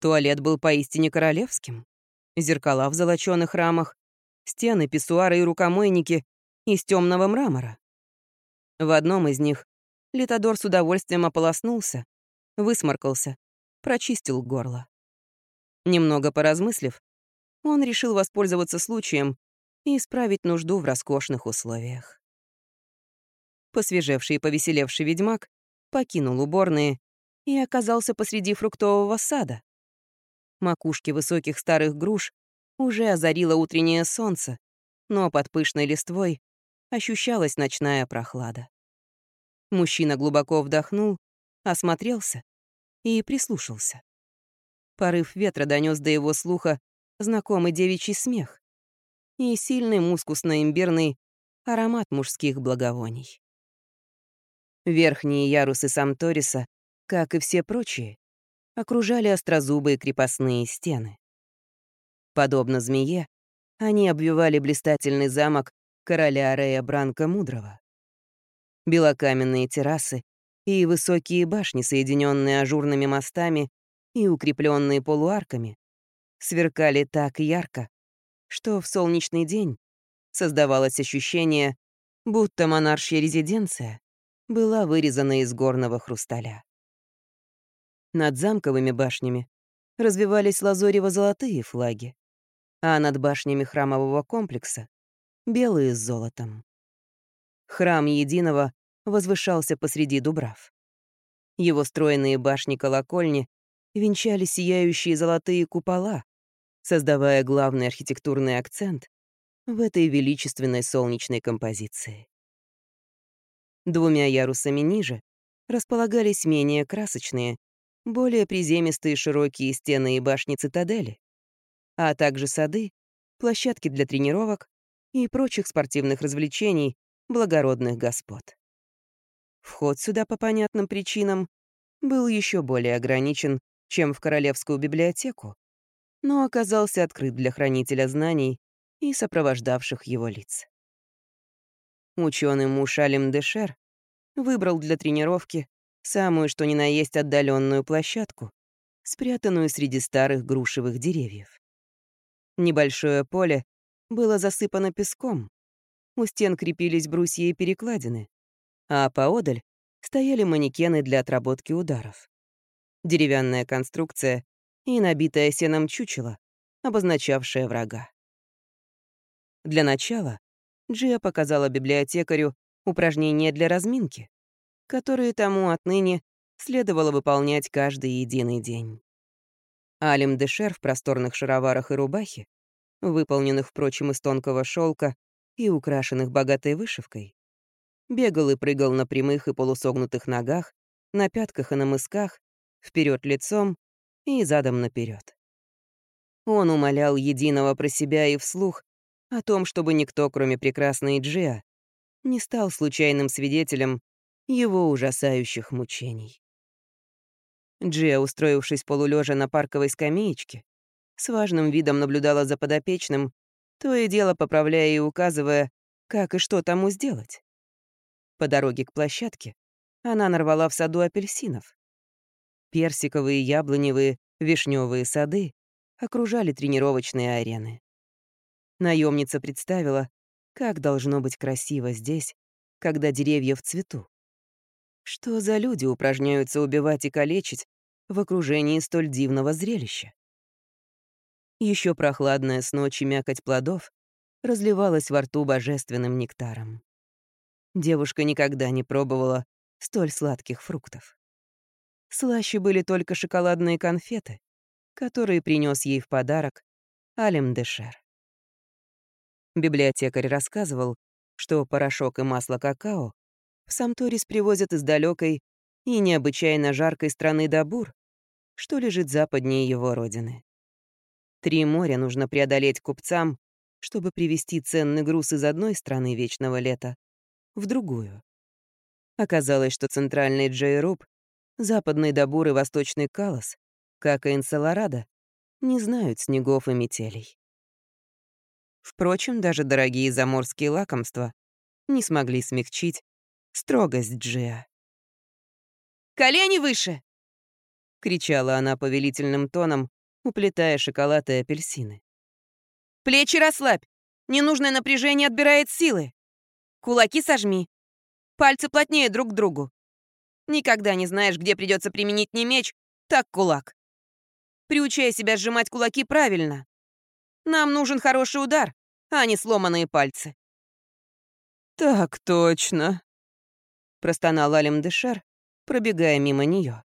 S1: Туалет был поистине королевским. Зеркала в золочёных рамах, стены, писсуары и рукомойники из темного мрамора. В одном из них Литодор с удовольствием ополоснулся, высморкался, прочистил горло. Немного поразмыслив, он решил воспользоваться случаем и исправить нужду в роскошных условиях. Посвежевший и повеселевший ведьмак покинул уборные и оказался посреди фруктового сада. Макушки высоких старых груш уже озарило утреннее солнце, но под пышной листвой ощущалась ночная прохлада. Мужчина глубоко вдохнул, осмотрелся и прислушался. Порыв ветра донес до его слуха знакомый девичий смех и сильный мускусно-имбирный аромат мужских благовоний. Верхние ярусы Самториса, как и все прочие, окружали острозубые крепостные стены. Подобно змее, они обвивали блистательный замок короля Рея Бранка Мудрого. Белокаменные террасы и высокие башни, соединенные ажурными мостами и укрепленные полуарками, сверкали так ярко, что в солнечный день создавалось ощущение, будто монаршья резиденция была вырезана из горного хрусталя. Над замковыми башнями развивались лазорево-золотые флаги, а над башнями храмового комплекса — белые с золотом. Храм Единого возвышался посреди дубрав. Его стройные башни-колокольни венчали сияющие золотые купола, создавая главный архитектурный акцент в этой величественной солнечной композиции. Двумя ярусами ниже располагались менее красочные, более приземистые широкие стены и башни цитадели, а также сады, площадки для тренировок и прочих спортивных развлечений благородных господ. Вход сюда по понятным причинам был еще более ограничен, чем в Королевскую библиотеку, но оказался открыт для хранителя знаний и сопровождавших его лиц. Ученый муж Алим Дешер выбрал для тренировки самую что ни на есть отдаленную площадку, спрятанную среди старых грушевых деревьев. Небольшое поле было засыпано песком, у стен крепились брусья и перекладины, а поодаль стояли манекены для отработки ударов. Деревянная конструкция и набитая сеном чучело, обозначавшее врага. Для начала Джия показала библиотекарю упражнения для разминки, которые тому отныне следовало выполнять каждый единый день. Алим Дешер в просторных шароварах и рубахе, выполненных, впрочем, из тонкого шелка и украшенных богатой вышивкой, бегал и прыгал на прямых и полусогнутых ногах, на пятках и на мысках, вперед лицом и задом наперед. Он умолял единого про себя и вслух о том, чтобы никто, кроме прекрасной Джиа, не стал случайным свидетелем его ужасающих мучений. Джиа, устроившись полулежа на парковой скамеечке, с важным видом наблюдала за подопечным, то и дело поправляя и указывая, как и что тому сделать. По дороге к площадке она нарвала в саду апельсинов. Персиковые, яблоневые, вишневые сады окружали тренировочные арены. Наемница представила, как должно быть красиво здесь, когда деревья в цвету. Что за люди упражняются убивать и калечить в окружении столь дивного зрелища? Еще прохладная с ночи мякоть плодов разливалась во рту божественным нектаром. Девушка никогда не пробовала столь сладких фруктов. Слаще были только шоколадные конфеты, которые принес ей в подарок Алем Дешер. Библиотекарь рассказывал, что порошок и масло какао в Самторис привозят из далекой и необычайно жаркой страны Дабур, что лежит западнее его родины. Три моря нужно преодолеть купцам, чтобы привезти ценный груз из одной страны вечного лета в другую. Оказалось, что центральный Джейруб Западный Дабур и Восточный Калос, как и Энцелорадо, не знают снегов и метелей. Впрочем, даже дорогие заморские лакомства не смогли смягчить строгость Джиа. «Колени выше!» — кричала она повелительным тоном, уплетая шоколад и апельсины. «Плечи расслабь! Ненужное напряжение отбирает силы! Кулаки сожми! Пальцы плотнее друг к другу! Никогда не знаешь, где придется применить не меч, так кулак. Приучай себя сжимать кулаки правильно. Нам нужен хороший удар, а не сломанные пальцы».
S2: «Так точно», — простонал Алим Дешер, пробегая мимо нее.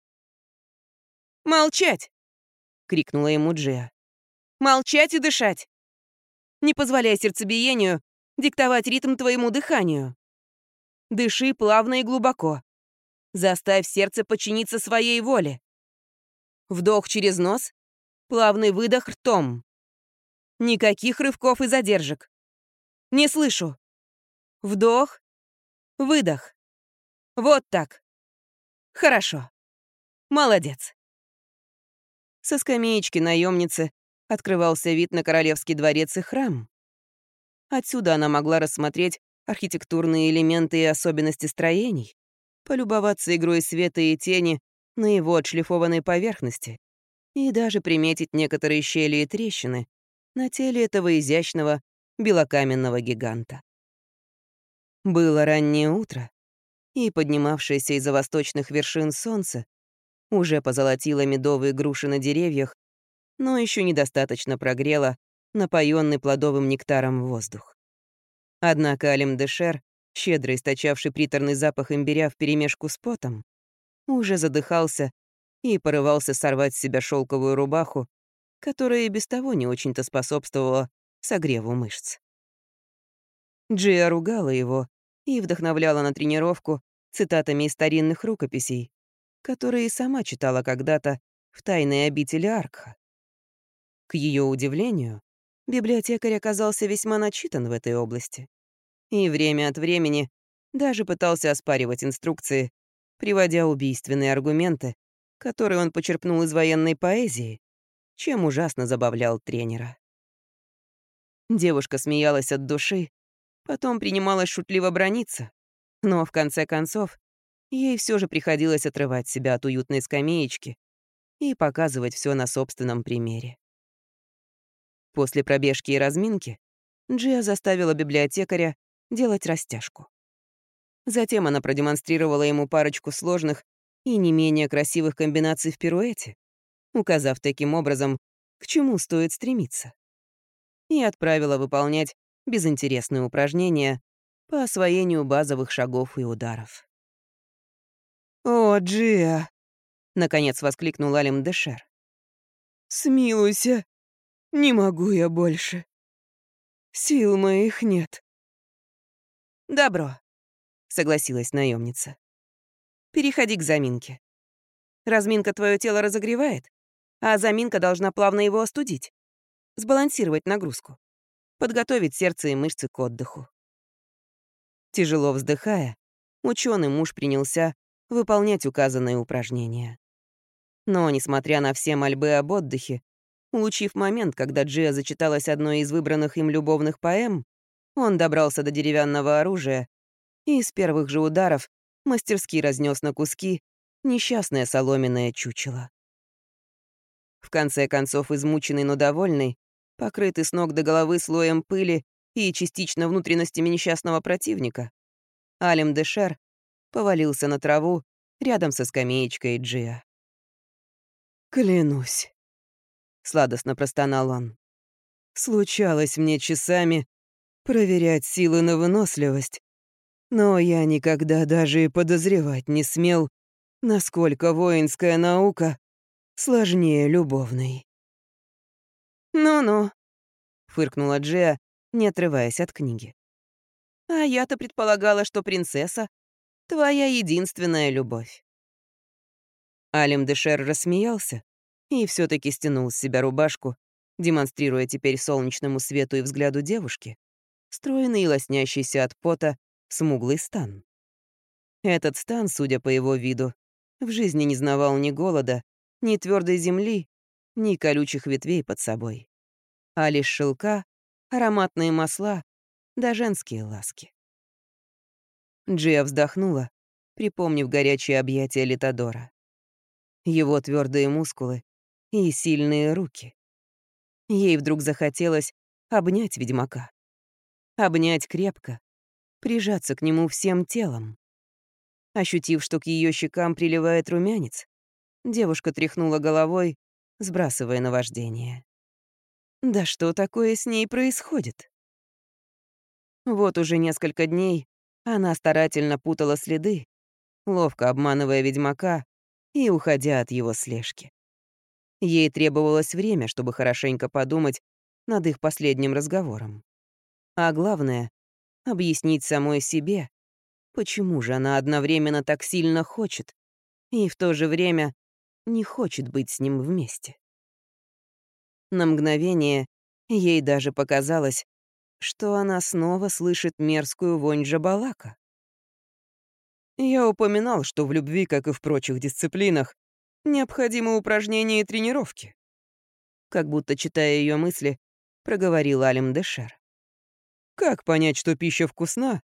S1: «Молчать!» — крикнула ему Джия. «Молчать и дышать! Не позволяй сердцебиению диктовать ритм твоему дыханию. Дыши плавно и глубоко. Заставь сердце подчиниться своей воле. Вдох через нос, плавный выдох ртом. Никаких рывков и задержек. Не слышу. Вдох, выдох. Вот так. Хорошо. Молодец. Со скамеечки наемницы открывался вид на королевский дворец и храм. Отсюда она могла рассмотреть архитектурные элементы и особенности строений, полюбоваться игрой света и тени на его отшлифованной поверхности и даже приметить некоторые щели и трещины на теле этого изящного белокаменного гиганта. Было раннее утро, и поднимавшееся из-за восточных вершин солнце уже позолотило медовые груши на деревьях, но еще недостаточно прогрело напоенный плодовым нектаром воздух. Однако Алим-Дешер, щедро источавший приторный запах имбиря вперемешку с потом, уже задыхался и порывался сорвать с себя шелковую рубаху, которая и без того не очень-то способствовала согреву мышц. Джия ругала его и вдохновляла на тренировку цитатами из старинных рукописей, которые сама читала когда-то в тайной обители Аркха. К ее удивлению, библиотекарь оказался весьма начитан в этой области и время от времени даже пытался оспаривать инструкции, приводя убийственные аргументы, которые он почерпнул из военной поэзии, чем ужасно забавлял тренера. Девушка смеялась от души, потом принималась шутливо брониться, но в конце концов ей все же приходилось отрывать себя от уютной скамеечки и показывать все на собственном примере. После пробежки и разминки Джия заставила библиотекаря делать растяжку. Затем она продемонстрировала ему парочку сложных и не менее красивых комбинаций в пируэте, указав таким образом, к чему стоит стремиться. И отправила выполнять безинтересные упражнения по освоению базовых шагов и ударов.
S2: «О, Джия!»
S1: — наконец воскликнул Алим Дешер.
S2: «Смилуйся! Не могу я больше. Сил моих нет».
S1: «Добро», — согласилась наемница. «Переходи к заминке. Разминка твое тело разогревает, а заминка должна плавно его остудить, сбалансировать нагрузку, подготовить сердце и мышцы к отдыху». Тяжело вздыхая, ученый муж принялся выполнять указанные упражнения. Но, несмотря на все мольбы об отдыхе, улучив момент, когда Джия зачиталась одной из выбранных им любовных поэм, он добрался до деревянного оружия и с первых же ударов мастерски разнес на куски несчастное соломенное чучело. В конце концов, измученный, но довольный, покрытый с ног до головы слоем пыли и частично внутренностями несчастного противника, Алим Дешер повалился на траву рядом со скамеечкой Джиа.
S2: «Клянусь», — сладостно простонал он. «Случалось мне часами проверять силы на выносливость, но я никогда даже и подозревать не смел, насколько воинская наука сложнее любовной».
S1: «Ну-ну», — фыркнула Джиа, не отрываясь от книги. «А я-то предполагала, что принцесса Твоя единственная любовь». Алим Дешер рассмеялся и все таки стянул с себя рубашку, демонстрируя теперь солнечному свету и взгляду девушки, стройный и лоснящийся от пота смуглый стан. Этот стан, судя по его виду, в жизни не знавал ни голода, ни твердой земли, ни колючих ветвей под собой, а лишь шелка, ароматные масла да женские ласки. Джия вздохнула, припомнив горячие объятия Литодора. Его твердые мускулы и сильные руки. Ей вдруг захотелось обнять ведьмака. Обнять крепко, прижаться к нему всем телом. Ощутив, что к ее щекам приливает румянец, девушка тряхнула головой, сбрасывая наваждение. Да что такое с ней происходит? Вот уже несколько дней она старательно путала следы, ловко обманывая ведьмака и уходя от его слежки. Ей требовалось время, чтобы хорошенько подумать над их последним разговором. А главное — объяснить самой себе, почему же она одновременно так сильно хочет и в то же время не хочет быть с ним вместе. На мгновение ей даже показалось, что она снова слышит мерзкую вонь жабалака. Я упоминал, что в любви, как и в прочих дисциплинах, необходимы упражнения и тренировки. Как будто, читая ее мысли, проговорил Алим Дешер. Как понять, что пища вкусна,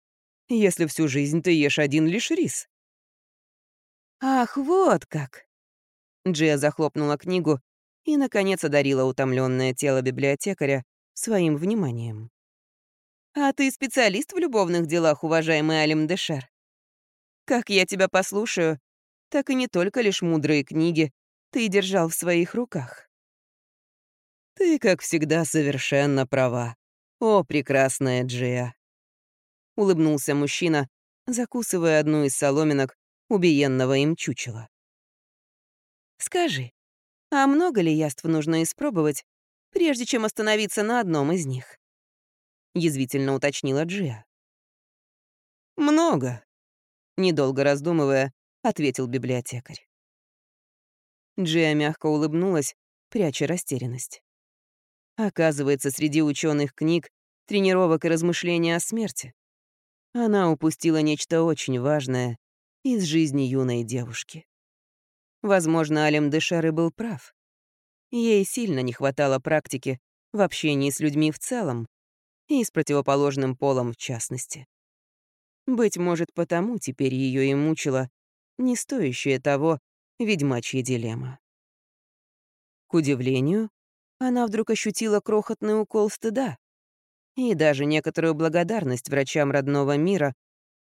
S1: если всю жизнь ты ешь один лишь рис? Ах, вот как! Джия захлопнула книгу и, наконец, одарила утомленное тело библиотекаря своим вниманием. «А ты специалист в любовных делах, уважаемый Алим Дешер? Как я тебя послушаю, так и не только лишь мудрые книги ты держал в своих руках». «Ты, как всегда, совершенно права. О, прекрасная Джия!» Улыбнулся мужчина, закусывая одну из соломинок убиенного им чучела. «Скажи, а много ли яств нужно испробовать, прежде чем остановиться на одном из них?» Язвительно уточнила Джия. «Много», — недолго раздумывая, ответил библиотекарь. Джия мягко улыбнулась, пряча растерянность. Оказывается, среди ученых книг, тренировок и размышлений о смерти она упустила нечто очень важное из жизни юной девушки. Возможно, Алем Дешары был прав. Ей сильно не хватало практики в общении с людьми в целом и с противоположным полом в частности. Быть может, потому теперь ее и мучила не стоящая того ведьмачья дилемма. К удивлению, она вдруг ощутила крохотный укол стыда и даже некоторую благодарность врачам родного мира,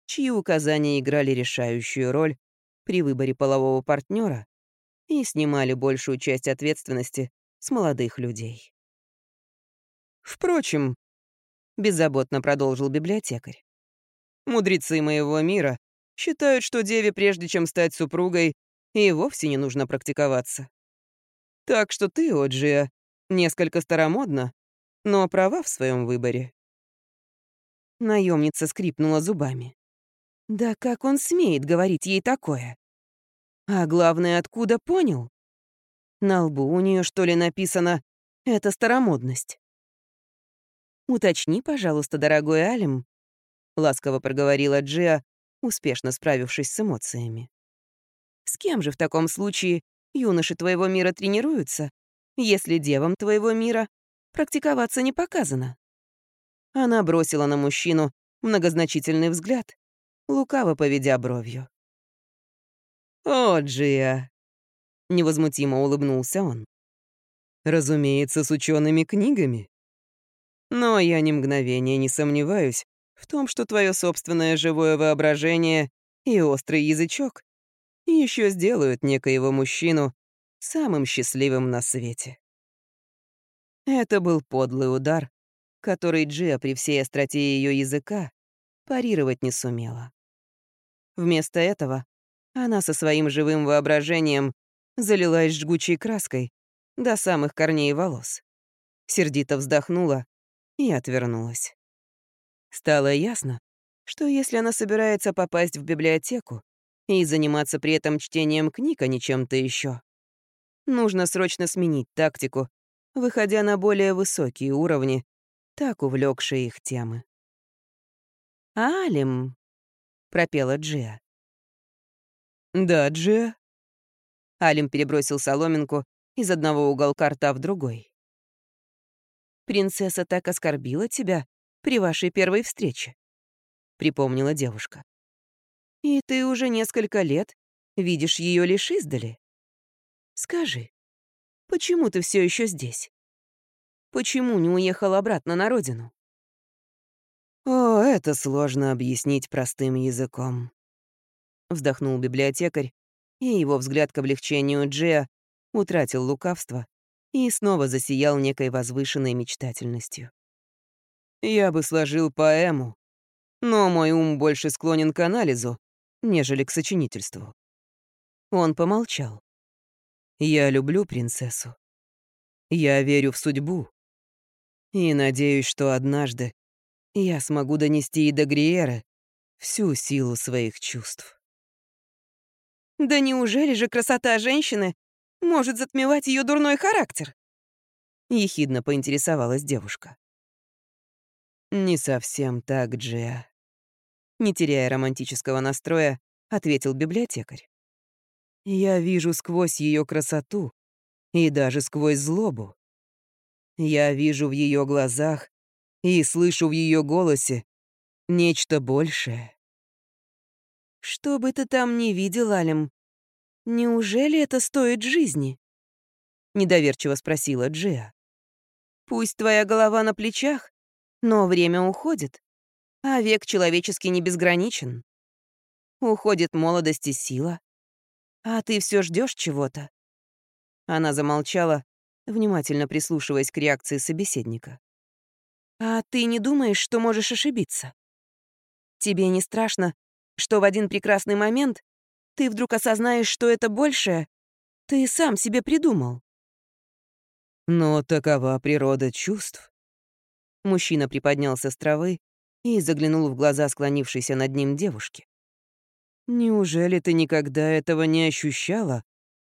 S1: чьи указания играли решающую роль при выборе полового партнера и снимали большую часть ответственности с молодых людей. «Впрочем», — беззаботно продолжил библиотекарь, «мудрецы моего мира считают, что деве, прежде чем стать супругой, и вовсе не нужно практиковаться. Так что ты, Оджия, несколько старомодна, но права в своем выборе. Наемница скрипнула зубами. Да как он смеет говорить ей такое? А главное, откуда понял? На лбу у нее что ли написано «Это старомодность». «Уточни, пожалуйста, дорогой Алим», — ласково проговорила Джиа, успешно справившись с эмоциями. «С кем же в таком случае юноши твоего мира тренируются, если девам твоего мира практиковаться не показано?» Она бросила на мужчину многозначительный взгляд, лукаво поведя бровью. «О, Джия!» — невозмутимо улыбнулся он. «Разумеется, с учеными книгами. Но я ни мгновения не сомневаюсь в том, что твое собственное живое воображение и острый язычок еще сделают некоего мужчину самым счастливым на свете». Это был подлый удар, который Джия при всей остроте ее языка парировать не сумела. Вместо этого она со своим живым воображением залилась жгучей краской до самых корней волос. Сердито вздохнула и отвернулась. Стало ясно, что если она собирается попасть в библиотеку и заниматься при этом чтением книг, а не чем-то еще, нужно срочно сменить тактику, выходя на более высокие уровни, так увлекшие их темы. «Алим», — пропела Джия. «Да, Джия». Алим перебросил соломинку из одного уголка рта в другой. «Принцесса так оскорбила тебя при вашей первой встрече», — припомнила девушка. «И ты уже несколько лет видишь ее лишь издали. Скажи, почему ты все еще здесь? Почему не уехал обратно на родину?» «О, это сложно объяснить простым языком», Вздохнул библиотекарь, и его взгляд к облегчению Джея утратил лукавство и снова засиял некой возвышенной мечтательностью.
S2: «Я бы сложил поэму, но мой ум больше склонен к анализу, нежели к сочинительству».
S1: Он помолчал.
S2: «Я люблю принцессу. Я верю в судьбу. И надеюсь, что однажды я смогу донести и до Гриера всю силу своих чувств».
S1: «Да неужели же красота женщины может затмевать ее дурной характер?» Ехидно поинтересовалась девушка.
S2: «Не совсем так, Джиа», —
S1: не теряя романтического настроя, ответил библиотекарь.
S2: «Я вижу сквозь ее красоту и даже сквозь злобу. Я вижу в ее глазах и слышу в ее голосе нечто большее».
S1: «Что бы ты там ни видел, Алим, неужели это стоит жизни?» — недоверчиво спросила Джиа. «Пусть твоя голова на плечах, но время уходит, а век человеческий не безграничен. Уходит молодость и сила, а ты все ждешь чего-то. Она замолчала, внимательно прислушиваясь к реакции собеседника. «А ты не думаешь, что можешь ошибиться? Тебе не страшно, что в один прекрасный момент ты вдруг осознаешь, что это большее ты сам себе придумал?»
S2: «Но такова природа чувств»,
S1: Мужчина приподнялся с травы и заглянул в глаза склонившейся над ним девушки.
S2: «Неужели ты никогда этого не ощущала,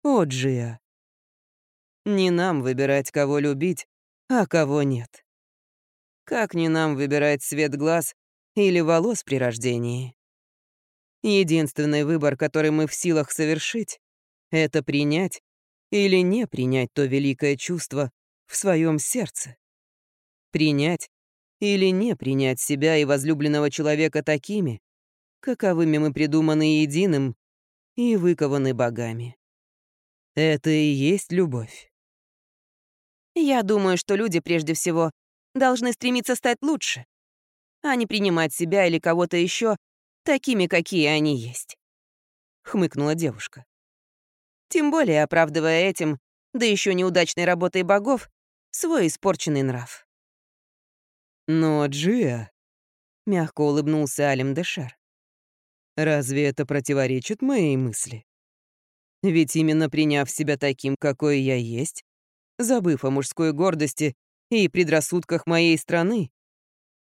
S2: о, Джия? Не нам выбирать, кого любить, а кого нет. Как не нам выбирать цвет глаз или волос при рождении? Единственный выбор, который мы в силах совершить, это принять или не принять то великое чувство в своем сердце. Принять или не принять себя и возлюбленного человека такими, каковыми мы придуманы единым и выкованы богами. Это и есть любовь.
S1: Я думаю, что люди прежде всего должны стремиться стать лучше, а не принимать себя или кого-то еще такими, какие они есть. Хмыкнула девушка. Тем более оправдывая этим, да еще неудачной работой богов, свой испорченный нрав.
S2: «Но, Джия...»
S1: — мягко улыбнулся Алим Дешер.
S2: «Разве это противоречит моей мысли? Ведь именно приняв себя таким, какой я есть, забыв о мужской гордости и предрассудках моей страны,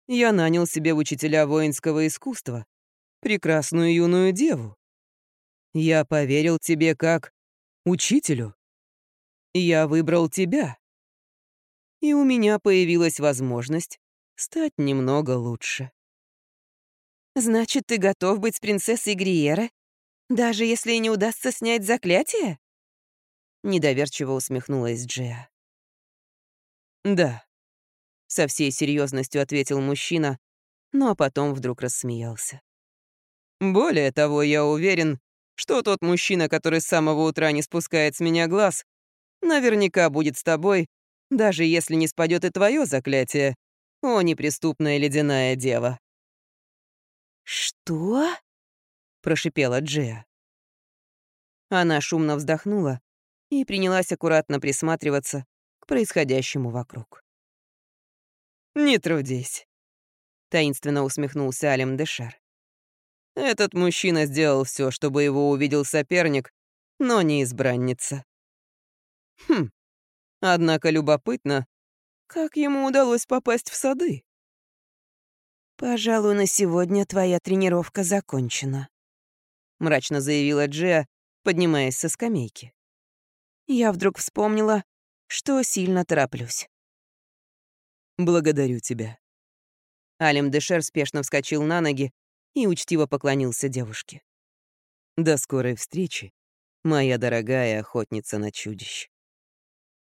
S2: я нанял себе учителя воинского искусства прекрасную юную деву. Я поверил тебе как учителю. Я выбрал тебя. И у меня появилась возможность стать немного лучше.
S1: «Значит, ты готов быть с принцессой Гриера, даже если не удастся снять заклятие?» Недоверчиво усмехнулась Джиа.
S2: «Да», —
S1: со всей серьезностью ответил мужчина, но потом вдруг рассмеялся.
S2: «Более того, я уверен, что тот мужчина, который с самого утра не спускает с меня глаз, наверняка будет с тобой, даже если не спадет и твое заклятие, о, неприступная ледяная дева!»
S1: «Что?» — прошипела Джея. Она шумно вздохнула и принялась аккуратно присматриваться к происходящему вокруг.
S2: «Не трудись», —
S1: таинственно усмехнулся Алим Дешер.
S2: «Этот мужчина сделал все, чтобы его увидел соперник, но не избранница». Хм, однако любопытно, как ему удалось попасть в сады?
S1: «Пожалуй, на сегодня твоя тренировка закончена», — мрачно заявила Джиа, поднимаясь со скамейки. Я вдруг вспомнила, что сильно тороплюсь.
S2: «Благодарю тебя».
S1: Алим Дешер спешно вскочил на ноги и учтиво поклонился девушке.
S2: «До скорой встречи, моя дорогая охотница на чудищ».